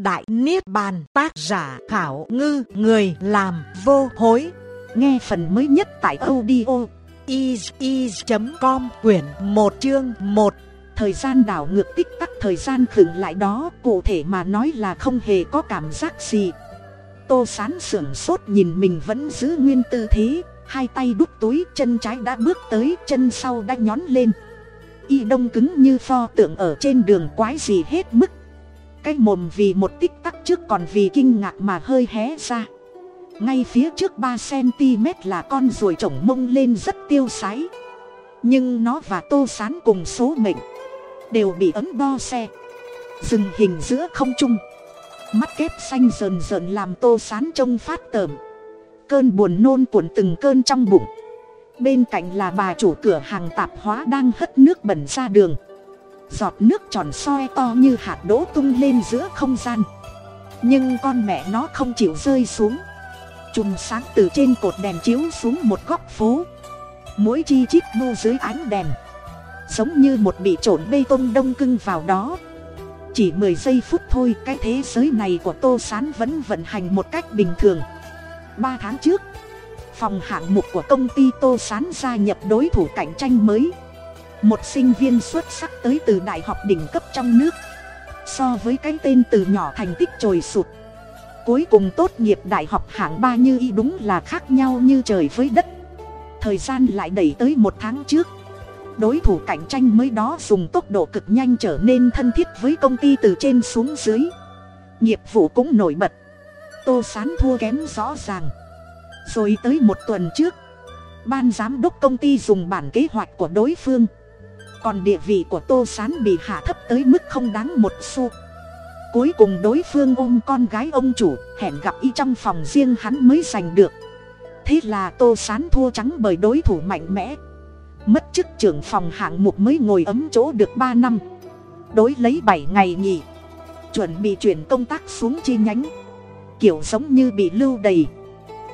Đại Niết Bàn tác giả khảo ngư người làm vô hối. Nghe phần mới nhất tại audio is.com quyển 1 chương 1. Thời gian đảo ngược tích tắc thời gian khựng lại đó cụ thể mà nói là không hề có cảm giác gì. Tô sán sưởng sốt nhìn mình vẫn giữ nguyên tư thế, hai tay đút túi chân trái đã bước tới chân sau đã nhón lên. Y đông cứng như pho tượng ở trên đường quái gì hết mức cái mồm vì một tích tắc trước còn vì kinh ngạc mà hơi hé ra. Ngay phía trước ba cm là con ruồi trổng mông lên rất tiêu sái. Nhưng nó và tô sán cùng số mệnh đều bị ấm bo xe. Dừng hình giữa không trung. Mắt kép xanh rờn rợn làm tô sán trông phát tởm. Cơn buồn nôn cuộn từng cơn trong bụng. Bên cạnh là bà chủ cửa hàng tạp hóa đang hất nước bẩn ra đường giọt nước tròn soi to như hạt đỗ tung lên giữa không gian. Nhưng con mẹ nó không chịu rơi xuống. Chùm sáng từ trên cột đèn chiếu xuống một góc phố. Mỗi chi chít bu dưới ánh đèn. Giống như một bị trộn bê tông đông cưng vào đó. Chỉ mười giây phút thôi, cái thế giới này của tô s á n vẫn vận hành một cách bình thường. Ba tháng trước, phòng hạng mục của công ty tô s á n gia nhập đối thủ cạnh tranh mới một sinh viên xuất sắc tới từ đại học đỉnh cấp trong nước. So với cái tên từ nhỏ thành tích trồi sụt. Cuối cùng tốt nghiệp đại học hạng ba như y đúng là khác nhau như trời với đất. Thời gian lại đẩy tới một tháng trước. Đối thủ cạnh tranh mới đó dùng tốc độ cực nhanh trở nên thân thiết với công ty từ trên xuống dưới. Nghiệp vụ cũng nổi bật. Tô sán thua kém rõ ràng. Rồi tới một tuần trước, ban giám đốc công ty dùng bản kế hoạch của đối phương còn địa vị của tô s á n bị hạ thấp tới mức không đáng một xu. Cuối cùng đối phương ôm con gái ông chủ, hẹn gặp y trong phòng riêng hắn mới giành được. Thế là tô s á n thua trắng bởi đối thủ mạnh mẽ. Mất chức trưởng phòng hạng mục mới ngồi ấm chỗ được ba năm. Đối lấy bảy ngày nghỉ. Chuẩn bị chuyển công tác xuống chi nhánh. Kiểu giống như bị lưu đầy.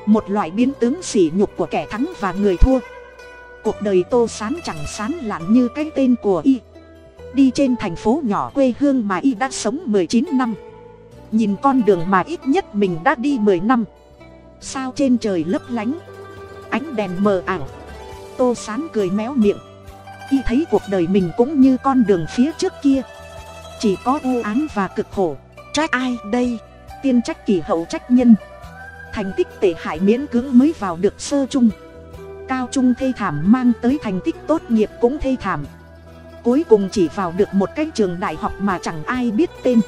Một loại biến tướng sỉ nhục của kẻ thắng và người thua cuộc đời tô sán chẳng sán lạn như cái tên của y. Đi trên thành phố nhỏ quê hương mà y đã sống mười chín năm. Nhìn con đường mà ít nhất mình đã đi mười năm. Sao trên trời lấp lánh, ánh đèn mờ ảo. Tô sán cười méo miệng. Y thấy cuộc đời mình cũng như con đường phía trước kia. Chỉ có u án và cực khổ. Trách ai đây? Tiên trách kỳ hậu trách nhân. Thành tích tệ hại miễn cưỡng mới vào được sơ chung cao trung thê thảm mang tới thành tích tốt nghiệp cũng thê thảm. Cuối cùng chỉ vào được một cái trường đại học mà chẳng ai biết tên.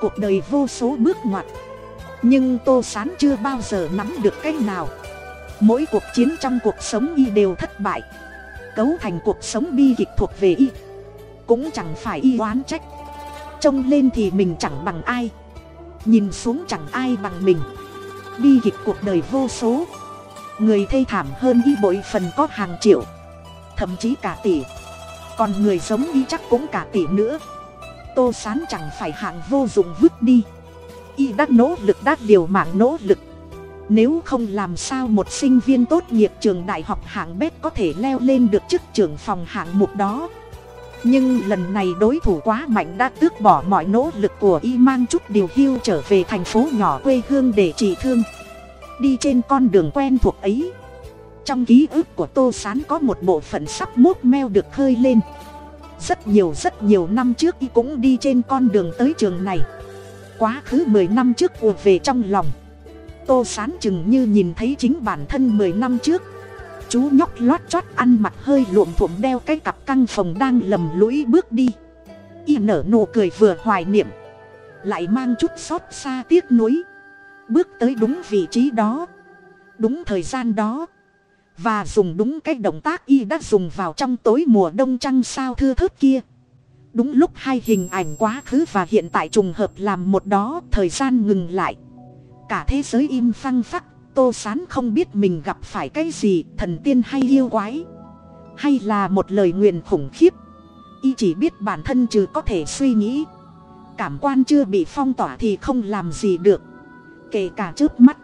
Cuộc đời vô số bước ngoặt. Nhưng tô sán chưa bao giờ nắm được cái nào. Mỗi cuộc chiến trong cuộc sống y đều thất bại. Cấu thành cuộc sống bi kịch thuộc về y. Cũng chẳng phải y oán trách. Trông lên thì mình chẳng bằng ai. Nhìn xuống chẳng ai bằng mình. Bi kịch cuộc đời vô số người thê thảm hơn y bội phần có hàng triệu, thậm chí cả tỷ. Còn người giống y chắc cũng cả tỷ nữa. Tô sán chẳng phải hạng vô dụng vứt đi. Y đã nỗ lực, đã liều mạng nỗ lực. Nếu không làm sao một sinh viên tốt nghiệp trường đại học hạng bét có thể leo lên được chức trưởng phòng hạng mục đó? Nhưng lần này đối thủ quá mạnh đã tước bỏ mọi nỗ lực của y mang chút điều hưu trở về thành phố nhỏ quê hương để trị thương đi trên con đường quen thuộc ấy. Trong ký ức của tô s á n có một bộ phận sắp mốt meo được khơi lên. Rất nhiều rất nhiều năm trước y cũng đi trên con đường tới trường này. Quá khứ mười năm trước ùa về trong lòng. Tô s á n chừng như nhìn thấy chính bản thân mười năm trước. Chú nhóc lót chót ăn mặc hơi luộm thuộm đeo cái cặp căng phòng đang lầm lũi bước đi. Y nở nụ cười vừa hoài niệm. Lại mang chút xót xa tiếc nuối bước tới đúng vị trí đó. Đúng thời gian đó. Và dùng đúng cái động tác y đã dùng vào trong tối mùa đông trăng sao thưa thớt kia. Đúng lúc hai hình ảnh quá khứ và hiện tại trùng hợp làm một đó, thời gian ngừng lại. Cả thế giới im phăng phắc, tô sán không biết mình gặp phải cái gì, thần tiên hay yêu quái. Hay là một lời nguyền khủng khiếp. Y chỉ biết bản thân trừ có thể suy nghĩ. Cảm quan chưa bị phong tỏa thì không làm gì được kể cả trước mắt,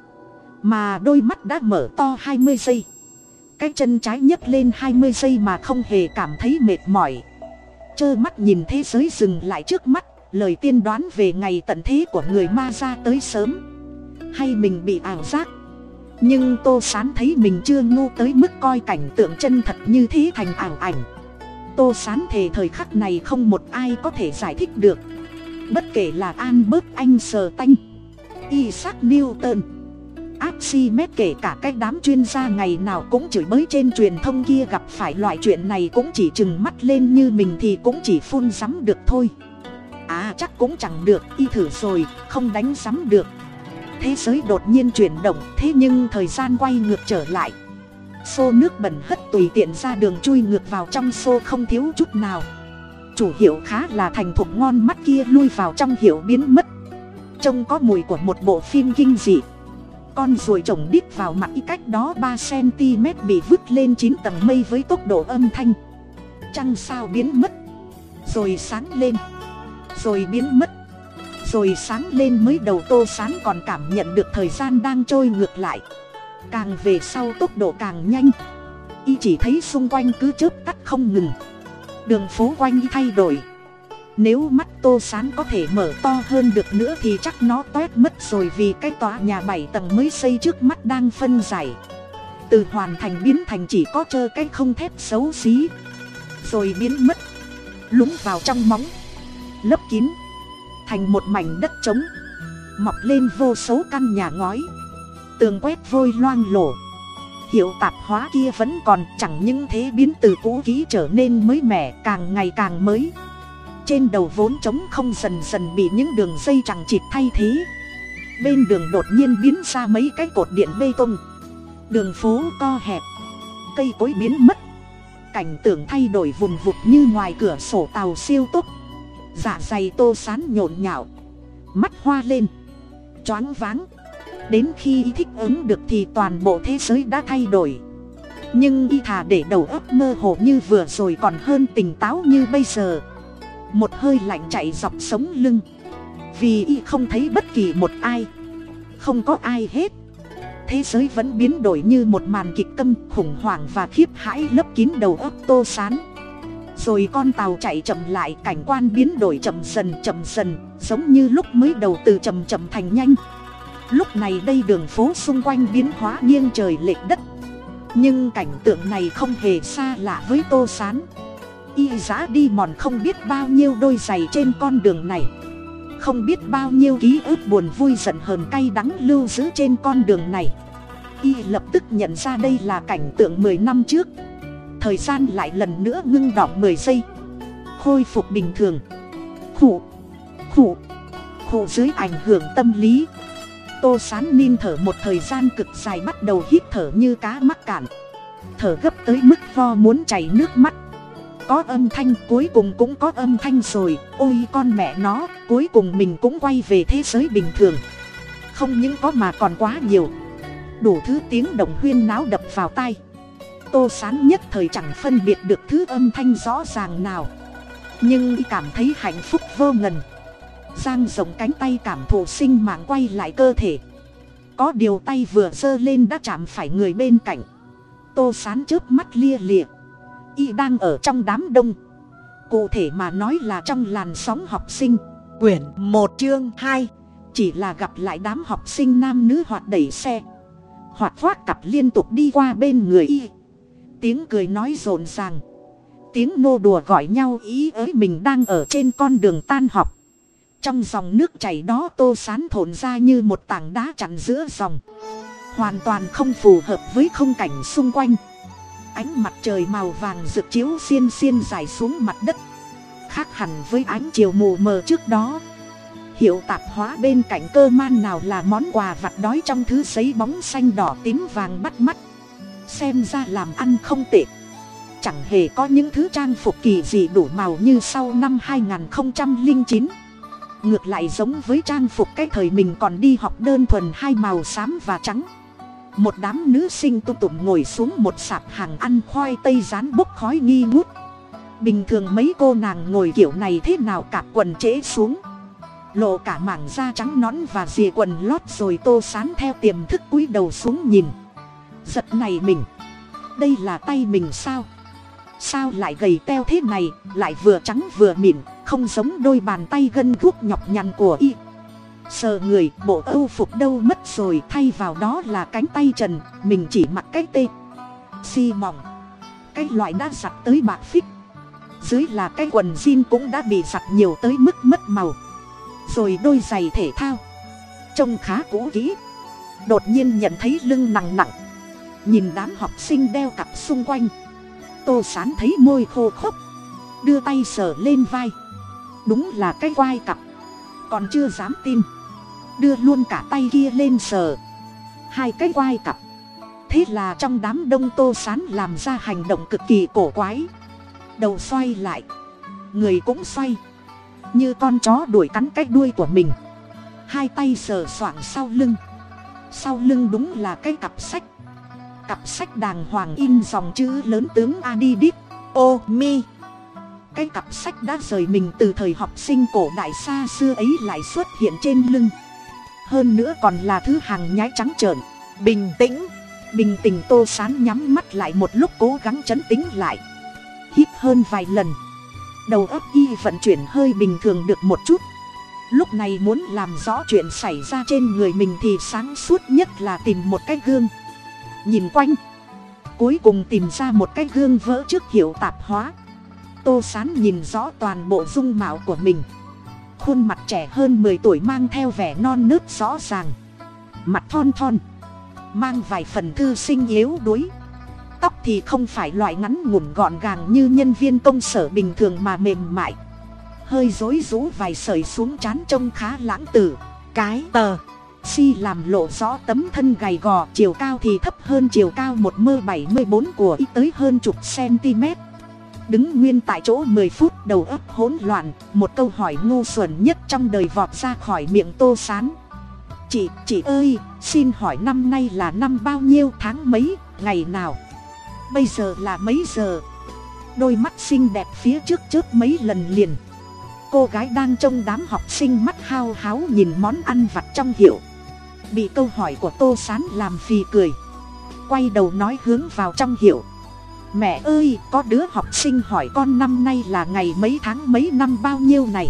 mà đôi mắt đã mở to hai mươi giây. Cái chân trái nhấc lên hai mươi giây mà không hề cảm thấy mệt mỏi. Trơ mắt nhìn thế giới dừng lại trước mắt, lời tiên đoán về ngày tận thế của người ma ra tới sớm. Hay mình bị ảo giác. Nhưng tô sán thấy mình chưa ngu tới mức coi cảnh tượng chân thật như thế thành ảo ảnh. Tô sán thề thời khắc này không một ai có thể giải thích được. Bất kể là an bớt anh sờ tanh isaac newton. Archimedes kể cả cái đám chuyên gia ngày nào cũng chửi bới trên truyền thông kia gặp phải loại chuyện này cũng chỉ chừng mắt lên như mình thì cũng chỉ phun rắm được thôi. À chắc cũng chẳng được, y thử rồi, không đánh rắm được. Thế giới đột nhiên chuyển động, thế nhưng thời gian quay ngược trở lại. Xô nước bẩn hất tùy tiện ra đường chui ngược vào trong xô không thiếu chút nào. Chủ hiệu khá là thành thục, ngon mắt kia lui vào trong hiệu biến mất trông có mùi của một bộ phim kinh dị. Con ruồi trồng đít vào mặt y cách đó ba cm bị vứt lên chín tầng mây với tốc độ âm thanh. Trăng sao biến mất. Rồi sáng lên. Rồi biến mất. Rồi sáng lên mới đầu tô sáng còn cảm nhận được thời gian đang trôi ngược lại. Càng về sau tốc độ càng nhanh. Y chỉ thấy xung quanh cứ chớp tắt không ngừng. Đường phố quanh y thay đổi nếu mắt tô sán có thể mở to hơn được nữa thì chắc nó toét mất rồi vì cái tòa nhà bảy tầng mới xây trước mắt đang phân giải. Từ hoàn thành biến thành chỉ có trơ cái không thép xấu xí. Rồi biến mất. Lúng vào trong móng. Lấp kín. Thành một mảnh đất trống. Mọc lên vô số căn nhà ngói. Tường quét vôi loang lổ. Hiệu tạp hóa kia vẫn còn, chẳng những thế biến từ cũ kỹ trở nên mới mẻ, càng ngày càng mới trên đầu vốn trống không dần dần bị những đường dây chẳng chịt thay thế. Bên đường đột nhiên biến ra mấy cái cột điện bê tông. Đường phố co hẹp. Cây cối biến mất. Cảnh tượng thay đổi vùng vụt như ngoài cửa sổ tàu siêu tốc. Dạ dày tô sán nhộn nhạo. Mắt hoa lên. Choáng váng. Đến khi y thích ứng được thì toàn bộ thế giới đã thay đổi. Nhưng y thà để đầu óc mơ hồ như vừa rồi còn hơn tỉnh táo như bây giờ một hơi lạnh chạy dọc sống lưng. Vì y không thấy bất kỳ một ai. Không có ai hết. Thế giới vẫn biến đổi như một màn kịch câm, khủng hoảng và khiếp hãi lấp kín đầu óc tô sán. Rồi con tàu chạy chậm lại, cảnh quan biến đổi chậm dần chậm dần, giống như lúc mới đầu từ chậm chậm thành nhanh. Lúc này đây đường phố xung quanh biến hóa nghiêng trời lệch đất. Nhưng cảnh tượng này không hề xa lạ với tô sán y giã đi mòn không biết bao nhiêu đôi giày trên con đường này. Không biết bao nhiêu ký ức buồn vui giận hờn cay đắng lưu giữ trên con đường này. Y lập tức nhận ra đây là cảnh tượng mười năm trước. Thời gian lại lần nữa ngưng đọng mười giây. Khôi phục bình thường. Khụ. Khụ. Khụ dưới ảnh hưởng tâm lý. Tô sán nin thở một thời gian cực dài bắt đầu hít thở như cá mắc cạn. Thở gấp tới mức vo muốn chảy nước mắt có âm thanh, cuối cùng cũng có âm thanh rồi. Ôi con mẹ nó, cuối cùng mình cũng quay về thế giới bình thường. Không những có mà còn quá nhiều. Đủ thứ tiếng động huyên náo đập vào tai. Tô sán nhất thời chẳng phân biệt được thứ âm thanh rõ ràng nào. Nhưng y cảm thấy hạnh phúc vô ngần. Giang rộng cánh tay cảm thụ sinh mạng quay lại cơ thể. Có điều tay vừa giơ lên đã chạm phải người bên cạnh. Tô sán chớp mắt lia lịa y đang ở trong đám đông. Cụ thể mà nói là trong làn sóng học sinh. Quyển một chương hai. Chỉ là gặp lại đám học sinh nam nữ hoạt đẩy xe. Hoạt khoác cặp liên tục đi qua bên người y. Tiếng cười nói rộn ràng. Tiếng nô đùa gọi nhau ý ới mình đang ở trên con đường tan học. Trong dòng nước chảy đó tô sán thổn ra như một tảng đá chặn giữa dòng. Hoàn toàn không phù hợp với không cảnh xung quanh ánh mặt trời màu vàng rực chiếu xiên xiên dài xuống mặt đất. Khác hẳn với ánh chiều mù mờ trước đó. Hiệu tạp hóa bên cạnh cơ man nào là món quà vặt đói trong thứ giấy bóng xanh đỏ tím vàng bắt mắt. Xem ra làm ăn không tệ. Chẳng hề có những thứ trang phục kỳ gì đủ màu như sau năm 2009 ngược lại giống với trang phục cái thời mình còn đi học đơn thuần hai màu xám và trắng một đám nữ sinh tu tụm ngồi xuống một sạp hàng ăn khoai tây rán bốc khói nghi ngút. Bình thường mấy cô nàng ngồi kiểu này thế nào cả quần trễ xuống. Lộ cả mảng da trắng nón và rìa quần lót rồi tô sán theo tiềm thức cúi đầu xuống nhìn. Giật này mình. Đây là tay mình sao? Sao lại gầy teo thế này, lại vừa trắng vừa mịn, không giống đôi bàn tay gân guốc nhọc nhằn của y sờ người, bộ âu phục đâu mất rồi, thay vào đó là cánh tay trần, mình chỉ mặc cái tê. Xi mỏng. Cái loại đã giặt tới bạc phích. Dưới là cái quần jean cũng đã bị giặt nhiều tới mức mất màu. Rồi đôi giày thể thao. Trông khá cũ kỹ. Đột nhiên nhận thấy lưng nặng nặng. Nhìn đám học sinh đeo cặp xung quanh. Tô sán thấy môi khô khốc. Đưa tay sờ lên vai. Đúng là cái vai cặp. Còn chưa dám tin đưa luôn cả tay kia lên sờ. Hai cái quai cặp. Thế là trong đám đông tô sán làm ra hành động cực kỳ cổ quái. Đầu xoay lại. Người cũng xoay. Như con chó đuổi cắn cái đuôi của mình. Hai tay sờ soạng sau lưng. Sau lưng đúng là cái cặp sách. Cặp sách đàng hoàng in dòng chữ lớn tướng adidip ô, mi. Cái cặp sách đã rời mình từ thời học sinh cổ đại xa xưa ấy lại xuất hiện trên lưng hơn nữa còn là thứ hàng nhái trắng trợn. Bình tĩnh. Bình tĩnh tô sán nhắm mắt lại một lúc cố gắng chấn tĩnh lại. Hít hơn vài lần. Đầu óc y vận chuyển hơi bình thường được một chút. Lúc này muốn làm rõ chuyện xảy ra trên người mình thì sáng suốt nhất là tìm một cái gương. Nhìn quanh. Cuối cùng tìm ra một cái gương vỡ trước hiệu tạp hóa. Tô sán nhìn rõ toàn bộ dung mạo của mình khuôn mặt trẻ hơn mười tuổi mang theo vẻ non nớt rõ ràng. Mặt thon thon. Mang vài phần thư sinh yếu đuối. Tóc thì không phải loại ngắn ngủn gọn gàng như nhân viên công sở bình thường mà mềm mại. Hơi rối rũ vài sợi xuống chán trông khá lãng tử. Cái tờ. Si làm lộ rõ tấm thân gầy gò, chiều cao thì thấp hơn chiều cao một mơ bảy mươi bốn của y tới hơn chục cm đứng nguyên tại chỗ mười phút, đầu óc hỗn loạn, một câu hỏi ngu xuẩn nhất trong đời vọt ra khỏi miệng tô sán. Chị chị ơi, xin hỏi năm nay là năm bao nhiêu tháng mấy, ngày nào? Bây giờ là mấy giờ? Đôi mắt xinh đẹp phía trước trước mấy lần liền. Cô gái đang trông đám học sinh mắt hao háo nhìn món ăn vặt trong hiệu. Bị câu hỏi của tô sán làm phì cười. Quay đầu nói hướng vào trong hiệu mẹ ơi, có đứa học sinh hỏi con năm nay là ngày mấy tháng mấy năm bao nhiêu này?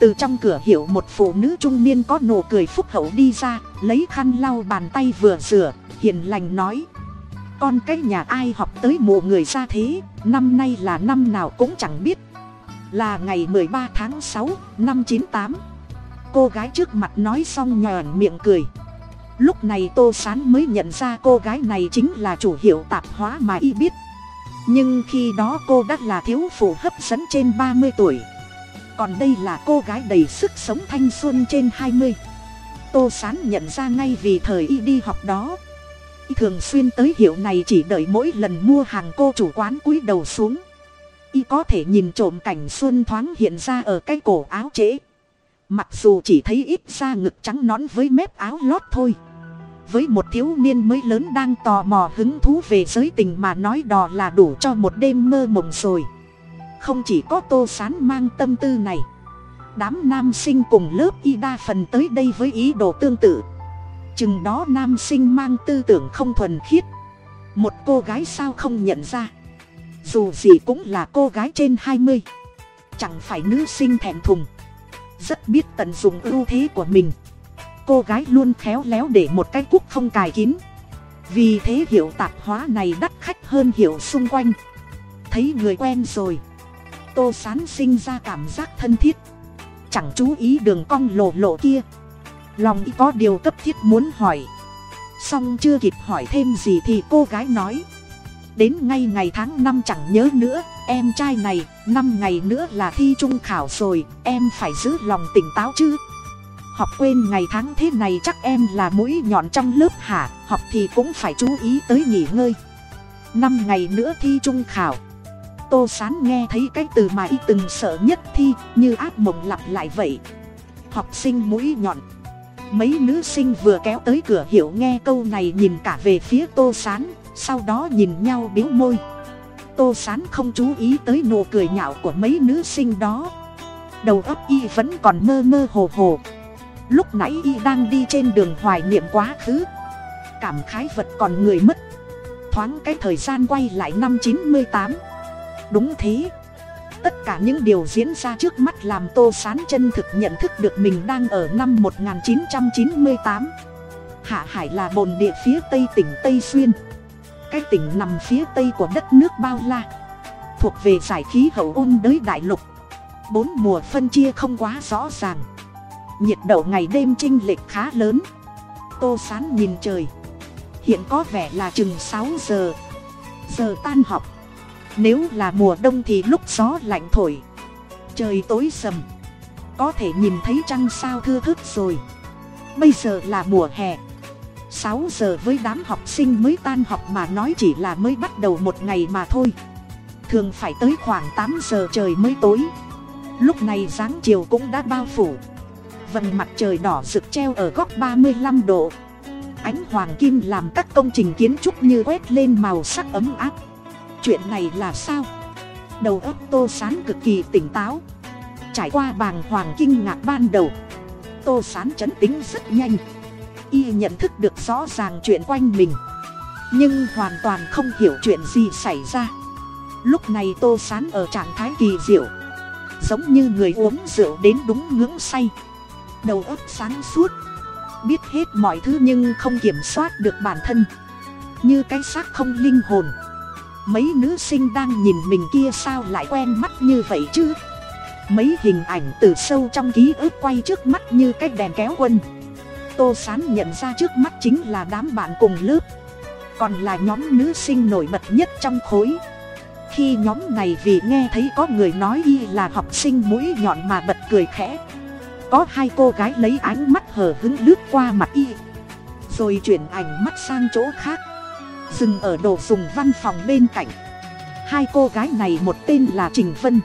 Từ trong cửa hiệu một phụ nữ trung niên có nụ cười phúc hậu đi ra, lấy khăn lau bàn tay vừa rửa, hiền lành nói. Con cái nhà ai học tới mộ người ra thế, năm nay là năm nào cũng chẳng biết. Là ngày mười ba tháng sáu, năm chín tám. Cô gái trước mặt nói xong nhòn miệng cười. Lúc này tô sán mới nhận ra cô gái này chính là chủ hiệu tạp hóa mà y biết nhưng khi đó cô đã là thiếu phụ hấp dẫn trên ba mươi tuổi. Còn đây là cô gái đầy sức sống thanh xuân trên hai mươi. Tô sán nhận ra ngay vì thời y đi học đó. Y thường xuyên tới hiệu này chỉ đợi mỗi lần mua hàng cô chủ quán cúi đầu xuống. Y có thể nhìn trộm cảnh xuân thoáng hiện ra ở cái cổ áo trễ. Mặc dù chỉ thấy ít da ngực trắng nón với mép áo lót thôi với một thiếu niên mới lớn đang tò mò hứng thú về giới tình mà nói đò là đủ cho một đêm mơ mộng rồi. Không chỉ có tô sán mang tâm tư này, đám nam sinh cùng lớp y đa phần tới đây với ý đồ tương tự. Chừng đó nam sinh mang tư tưởng không thuần khiết, một cô gái sao không nhận ra. Dù gì cũng là cô gái trên hai mươi, chẳng phải nữ sinh thẹn thùng rất biết tận dụng ưu thế của mình cô gái luôn khéo léo để một cái cúc không cài kín. Vì thế hiệu tạp hóa này đắt khách hơn hiệu xung quanh. Thấy người quen rồi. Tô sán sinh ra cảm giác thân thiết. Chẳng chú ý đường cong lộ lộ kia. Lòng ý có điều cấp thiết muốn hỏi. Xong chưa kịp hỏi thêm gì thì cô gái nói. Đến ngay ngày tháng năm chẳng nhớ nữa. Em trai này, năm ngày nữa là thi trung khảo rồi. Em phải giữ lòng tỉnh táo chứ học quên ngày tháng thế này chắc em là mũi nhọn trong lớp hả? Học thì cũng phải chú ý tới nghỉ ngơi. Năm ngày nữa thi trung khảo. Tô sán nghe thấy cái từ mà y từng sợ nhất thi, như ác mộng lặp lại vậy. Học sinh mũi nhọn. Mấy nữ sinh vừa kéo tới cửa hiệu nghe câu này nhìn cả về phía tô sán, sau đó nhìn nhau biếu môi. Tô sán không chú ý tới nụ cười nhạo của mấy nữ sinh đó. Đầu óc y vẫn còn mơ mơ hồ hồ lúc nãy y đang đi trên đường hoài niệm quá khứ. Cảm khái vật còn người mất. Thoáng cái thời gian quay lại năm chín mươi tám. Đúng thế. Tất cả những điều diễn ra trước mắt làm tô sán chân thực nhận thức được mình đang ở năm 1998 hạ hải là bồn địa phía tây tỉnh tây xuyên. Cái tỉnh nằm phía tây của đất nước bao la. Thuộc về giải khí hậu ôn đới đại lục. Bốn mùa phân chia không quá rõ ràng nhiệt độ ngày đêm chênh lệch khá lớn. Tô sán nhìn trời. Hiện có vẻ là chừng sáu giờ. Giờ tan học. Nếu là mùa đông thì lúc gió lạnh thổi. Trời tối sầm. Có thể nhìn thấy trăng sao thưa thớt rồi. Bây giờ là mùa hè. Sáu giờ với đám học sinh mới tan học mà nói chỉ là mới bắt đầu một ngày mà thôi. Thường phải tới khoảng tám giờ trời mới tối. Lúc này dáng chiều cũng đã bao phủ vầng mặt trời đỏ rực treo ở góc ba mươi lăm độ. Ánh hoàng kim làm các công trình kiến trúc như quét lên màu sắc ấm áp. Chuyện này là sao? Đầu óc tô sán cực kỳ tỉnh táo. Trải qua bàng hoàng kinh ngạc ban đầu, tô sán chấn tính rất nhanh. Y nhận thức được rõ ràng chuyện quanh mình, nhưng hoàn toàn không hiểu chuyện gì xảy ra. Lúc này tô sán ở trạng thái kỳ diệu, giống như người uống rượu đến đúng ngưỡng say đầu óc sáng suốt. Biết hết mọi thứ nhưng không kiểm soát được bản thân. Như cái xác không linh hồn. Mấy nữ sinh đang nhìn mình kia sao lại quen mắt như vậy chứ? Mấy hình ảnh từ sâu trong ký ức quay trước mắt như cái đèn kéo quân. Tô sán nhận ra trước mắt chính là đám bạn cùng lớp. Còn là nhóm nữ sinh nổi bật nhất trong khối. Khi nhóm này vì nghe thấy có người nói y là học sinh mũi nhọn mà bật cười khẽ có hai cô gái lấy ánh mắt hờ hứng lướt qua mặt y. Rồi chuyển ảnh mắt sang chỗ khác. Dừng ở đồ dùng văn phòng bên cạnh. Hai cô gái này một tên là trình vân,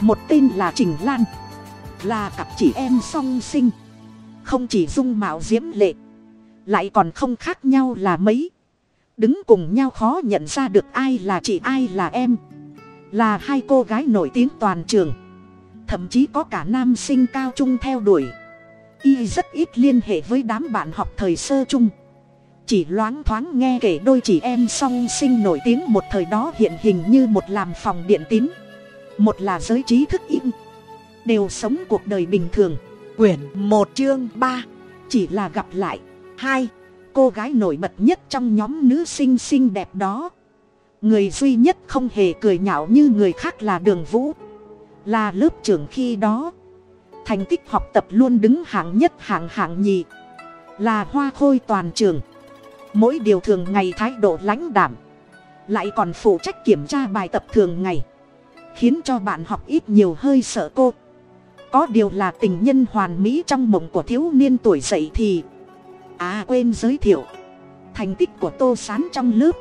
một tên là trình lan. Là cặp chị em song sinh. Không chỉ dung mạo diễm lệ, lại còn không khác nhau là mấy. Đứng cùng nhau khó nhận ra được ai là chị, ai là em. Là hai cô gái nổi tiếng toàn trường thậm chí có cả nam sinh cao trung theo đuổi. Y rất ít liên hệ với đám bạn học thời sơ chung chỉ loáng thoáng nghe kể đôi chị em song sinh nổi tiếng một thời đó hiện hình như một làm phòng điện tín, một là giới trí thức im đều sống cuộc đời bình thường. Quyển một chương ba, chỉ là gặp lại. Hai, cô gái nổi bật nhất trong nhóm nữ sinh xinh đẹp đó. Người duy nhất không hề cười nhạo như người khác là đường vũ là lớp trưởng khi đó. Thành tích học tập luôn đứng hạng nhất hạng hạng nhì. Là hoa khôi toàn trường. Mỗi điều thường ngày thái độ lãnh đảm lại còn phụ trách kiểm tra bài tập thường ngày. Khiến cho bạn học ít nhiều hơi sợ cô. Có điều là tình nhân hoàn mỹ trong mộng của thiếu niên tuổi dậy thì. À quên giới thiệu. Thành tích của tô sán trong lớp.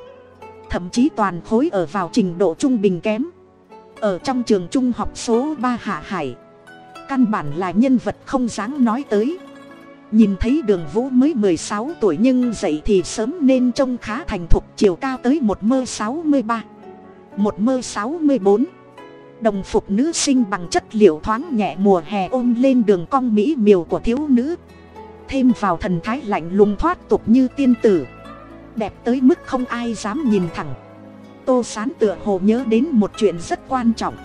Thậm chí toàn khối ở vào trình độ trung bình kém ở trong trường trung học số ba hạ hải. Căn bản là nhân vật không dáng nói tới. Nhìn thấy đường vũ mới mười sáu tuổi nhưng dậy thì sớm nên trông khá thành thục, chiều cao tới một mơ sáu mươi ba, một mơ sáu mươi bốn. Đồng phục nữ sinh bằng chất liệu thoáng nhẹ mùa hè ôm lên đường cong mỹ miều của thiếu nữ. Thêm vào thần thái lạnh lùng thoát tục như tiên tử. Đẹp tới mức không ai dám nhìn thẳng tô sán tựa hồ nhớ đến một chuyện rất quan trọng.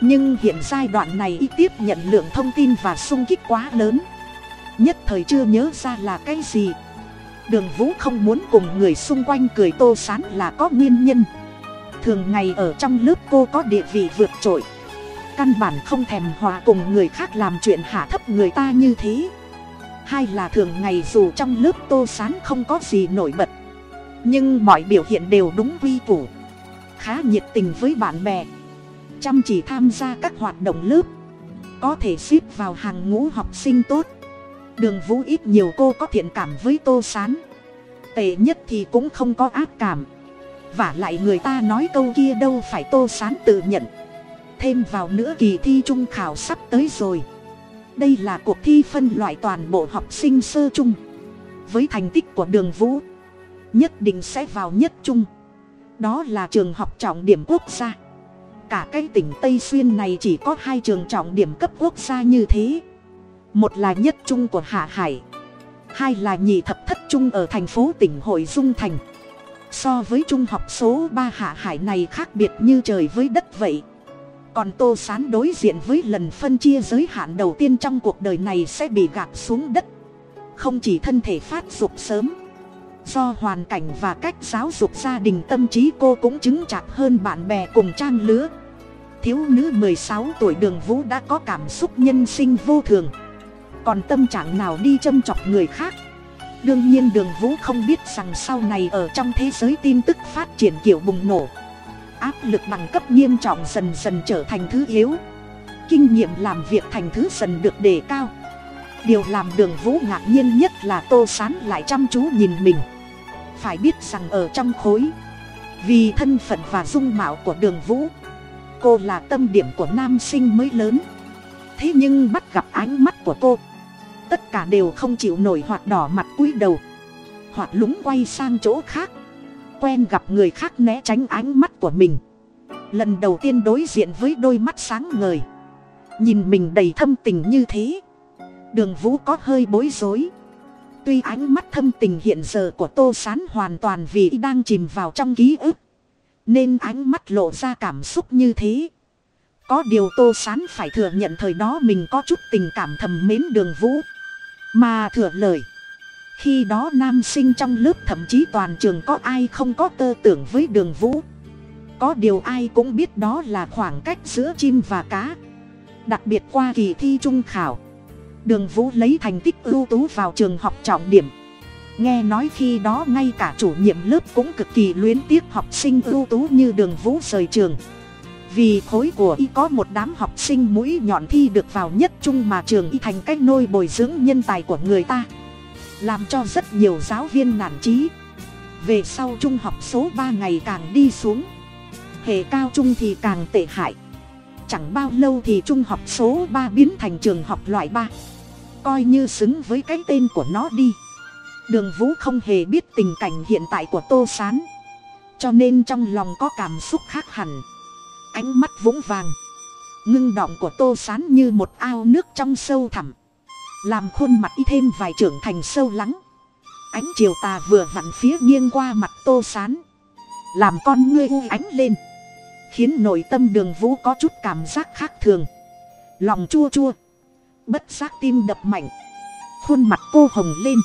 Nhưng hiện giai đoạn này y tiếp nhận lượng thông tin và sung kích quá lớn. Nhất thời chưa nhớ ra là cái gì. Đường vũ không muốn cùng người xung quanh cười tô sán là có nguyên nhân. Thường ngày ở trong lớp cô có địa vị vượt trội. Căn bản không thèm hòa cùng người khác làm chuyện hạ thấp người ta như thế. Hai là thường ngày dù trong lớp tô sán không có gì nổi bật. Nhưng mọi biểu hiện đều đúng quy củ khá nhiệt tình với bạn bè. Chăm chỉ tham gia các hoạt động lớp. Có thể xếp vào hàng ngũ học sinh tốt. Đường vũ ít nhiều cô có thiện cảm với tô sán. Tệ nhất thì cũng không có ác cảm. Và lại người ta nói câu kia đâu phải tô sán tự nhận. Thêm vào nữa kỳ thi trung khảo sắp tới rồi. Đây là cuộc thi phân loại toàn bộ học sinh sơ chung với thành tích của đường vũ, nhất định sẽ vào nhất trung đó là trường học trọng điểm quốc gia. Cả cái tỉnh tây xuyên này chỉ có hai trường trọng điểm cấp quốc gia như thế. Một là nhất trung của hạ hải, hai là nhị thập thất trung ở thành phố tỉnh hội dung thành. So với trung học số ba, hạ hải này khác biệt như trời với đất vậy. Còn tô sán đối diện với lần phân chia giới hạn đầu tiên trong cuộc đời này sẽ bị gạt xuống đất. Không chỉ thân thể phát dục sớm do hoàn cảnh và cách giáo dục gia đình tâm trí cô cũng chứng chạc hơn bạn bè cùng trang lứa. Thiếu nữ mười sáu tuổi đường vũ đã có cảm xúc nhân sinh vô thường. Còn tâm trạng nào đi châm chọc người khác? Đương nhiên đường vũ không biết rằng sau này ở trong thế giới tin tức phát triển kiểu bùng nổ, áp lực bằng cấp nghiêm trọng dần dần trở thành thứ yếu. Kinh nghiệm làm việc thành thứ dần được đề cao. Điều làm đường vũ ngạc nhiên nhất là tô sán lại chăm chú nhìn mình phải biết rằng ở trong khối, vì thân phận và dung mạo của đường vũ, cô là tâm điểm của nam sinh mới lớn. Thế nhưng bắt gặp ánh mắt của cô, tất cả đều không chịu nổi hoặc đỏ mặt cúi đầu, hoặc lúng quay sang chỗ khác, quen gặp người khác né tránh ánh mắt của mình. Lần đầu tiên đối diện với đôi mắt sáng ngời, nhìn mình đầy thâm tình như thế, đường vũ có hơi bối rối tuy ánh mắt thâm tình hiện giờ của tô s á n hoàn toàn vì đang chìm vào trong ký ức, nên ánh mắt lộ ra cảm xúc như thế. Có điều tô s á n phải thừa nhận thời đó mình có chút tình cảm thầm mến đường vũ, mà thừa lời, khi đó nam sinh trong lớp thậm chí toàn trường có ai không có tơ tưởng với đường vũ. Có điều ai cũng biết đó là khoảng cách giữa chim và cá, đặc biệt qua kỳ thi trung khảo đường vũ lấy thành tích ưu tú vào trường học trọng điểm. Nghe nói khi đó ngay cả chủ nhiệm lớp cũng cực kỳ luyến tiếc học sinh ưu tú như đường vũ rời trường. Vì khối của y có một đám học sinh mũi nhọn thi được vào nhất trung mà trường y thành cách nôi bồi dưỡng nhân tài của người ta. Làm cho rất nhiều giáo viên nản trí về sau trung học số ba ngày càng đi xuống. Hệ cao trung thì càng tệ hại chẳng bao lâu thì trung học số ba biến thành trường học loại ba. Coi như xứng với cái tên của nó đi. Đường vũ không hề biết tình cảnh hiện tại của tô s á n cho nên trong lòng có cảm xúc khác hẳn. Ánh mắt vũng vàng. Ngưng đọng của tô s á n như một ao nước trong sâu thẳm. Làm khuôn mặt y thêm vài trưởng thành sâu lắng. Ánh chiều tà vừa vặn phía nghiêng qua mặt tô s á n làm con ngươi u ánh lên khiến nội tâm đường vũ có chút cảm giác khác thường. Lòng chua chua, bất giác tim đập mạnh, khuôn mặt cô hồng lên,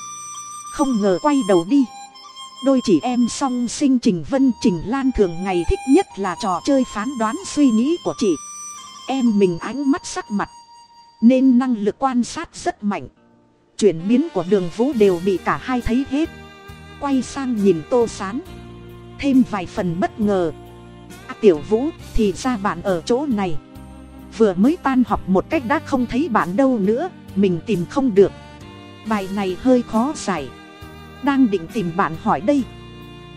không ngờ quay đầu đi. Đôi chị em song sinh trình vân, trình lan thường ngày thích nhất là trò chơi phán đoán suy nghĩ của chị. Em mình ánh mắt sắc mặt, nên năng lực quan sát rất mạnh. Chuyển biến của đường vũ đều bị cả hai thấy hết. Quay sang nhìn tô sán, thêm vài phần bất ngờ tiểu vũ, thì ra bạn ở chỗ này. Vừa mới tan học một cách đã không thấy bạn đâu nữa, mình tìm không được. Bài này hơi khó giải. Đang định tìm bạn hỏi đây.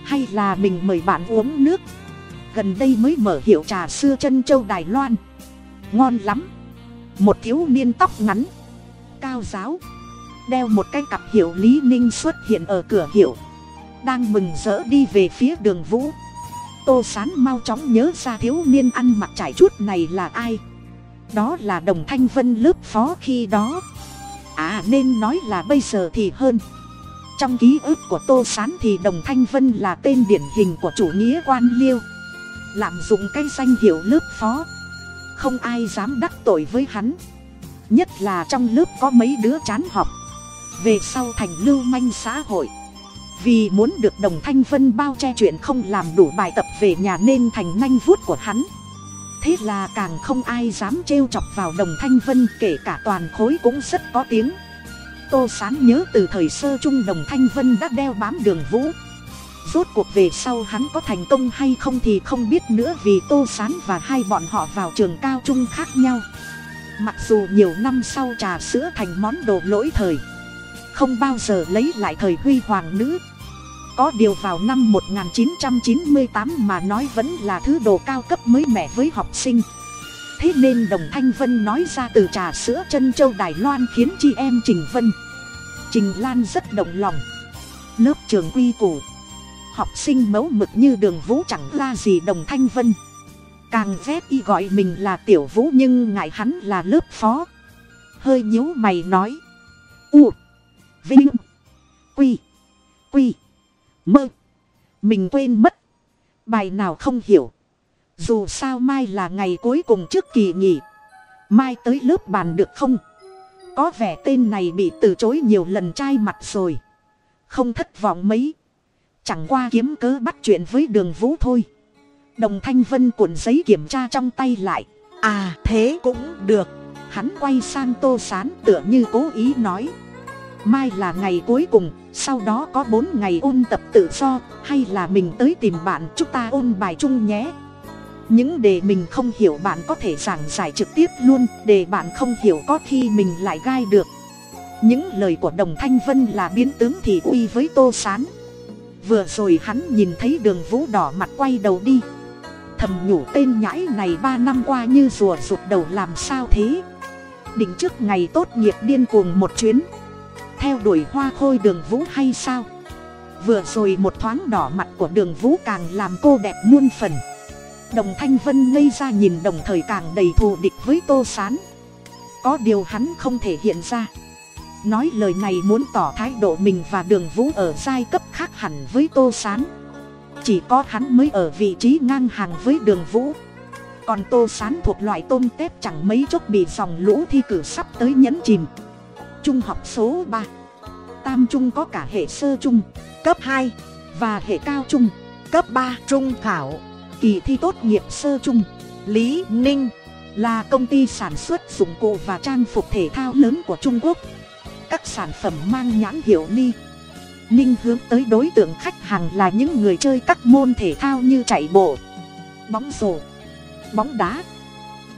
Hay là mình mời bạn uống nước? Gần đây mới mở hiệu trà xưa chân châu đài loan. Ngon lắm. Một thiếu niên tóc ngắn, cao giáo, đeo một cái cặp hiệu lý ninh xuất hiện ở cửa hiệu. Đang mừng rỡ đi về phía đường vũ tô sán mau chóng nhớ ra thiếu niên ăn mặc trải chút này là ai? Đó là đồng thanh vân lớp phó khi đó. À nên nói là bây giờ thì hơn. Trong ký ức của tô s á n thì đồng thanh vân là tên điển hình của chủ nghĩa quan liêu. Lạm dụng cái danh hiệu lớp phó. Không ai dám đắc tội với hắn. Nhất là trong lớp có mấy đứa chán học. Về sau thành lưu manh xã hội vì muốn được đồng thanh vân bao che chuyện không làm đủ bài tập về nhà nên thành nanh vuốt của hắn. Thế là càng không ai dám trêu chọc vào đồng thanh vân, kể cả toàn khối cũng rất có tiếng. Tô sán nhớ từ thời sơ trung đồng thanh vân đã đeo bám đường vũ. Rốt cuộc về sau hắn có thành công hay không thì không biết nữa vì tô sán và hai bọn họ vào trường cao trung khác nhau. Mặc dù nhiều năm sau trà sữa thành món đồ lỗi thời, không bao giờ lấy lại thời huy hoàng nữ có điều vào năm 1998 mà nói vẫn là thứ đồ cao cấp mới mẻ với học sinh. Thế nên đồng thanh vân nói ra từ trà sữa chân châu đài loan khiến chị em trình vân, trình lan rất động lòng. Lớp trường quy củ, học sinh mẫu mực như đường vũ chẳng ra gì đồng thanh vân. Càng ghét y gọi mình là tiểu vũ nhưng ngại hắn là lớp phó. Hơi nhíu mày nói, u, vinh, quy quy mơ. Mình quên mất. Bài nào không hiểu. Dù sao mai là ngày cuối cùng trước kỳ nghỉ. Mai tới lớp bàn được không? Có vẻ tên này bị từ chối nhiều lần trai mặt rồi. Không thất vọng mấy. Chẳng qua kiếm cớ bắt chuyện với đường vũ thôi. Đồng thanh vân cuộn giấy kiểm tra trong tay lại. À thế cũng được. Hắn quay sang tô sán tựa như cố ý nói mai là ngày cuối cùng, sau đó có bốn ngày ôn tập tự do, hay là mình tới tìm bạn chúng ta ôn bài chung nhé. Những đề mình không hiểu bạn có thể giảng giải trực tiếp luôn để bạn không hiểu có khi mình lại gai được. Những lời của đồng thanh vân là biến tướng thì uy với tô s á n vừa rồi hắn nhìn thấy đường vũ đỏ mặt quay đầu đi. Thầm nhủ tên nhãi này ba năm qua như rùa rụt đầu làm sao thế? Định trước ngày tốt nghiệp điên cuồng một chuyến theo đuổi hoa khôi đường vũ hay sao? Vừa rồi một thoáng đỏ mặt của đường vũ càng làm cô đẹp muôn phần. Đồng thanh vân ngây ra nhìn đồng thời càng đầy thù địch với tô s á n có điều hắn không thể hiện ra. Nói lời này muốn tỏ thái độ mình và đường vũ ở giai cấp khác hẳn với tô s á n chỉ có hắn mới ở vị trí ngang hàng với đường vũ. Còn tô s á n thuộc loại tôm tép chẳng mấy chốc bị dòng lũ thi cử sắp tới nhấn chìm trung học số ba. Tam trung có cả hệ sơ trung, cấp hai, và hệ cao trung, cấp ba trung khảo. Kỳ thi tốt nghiệp sơ trung, lý ninh là công ty sản xuất dụng cụ và trang phục thể thao lớn của trung quốc. Các sản phẩm mang nhãn hiệu ly ninh hướng tới đối tượng khách hàng là những người chơi các môn thể thao như chạy bộ, bóng rổ, bóng đá,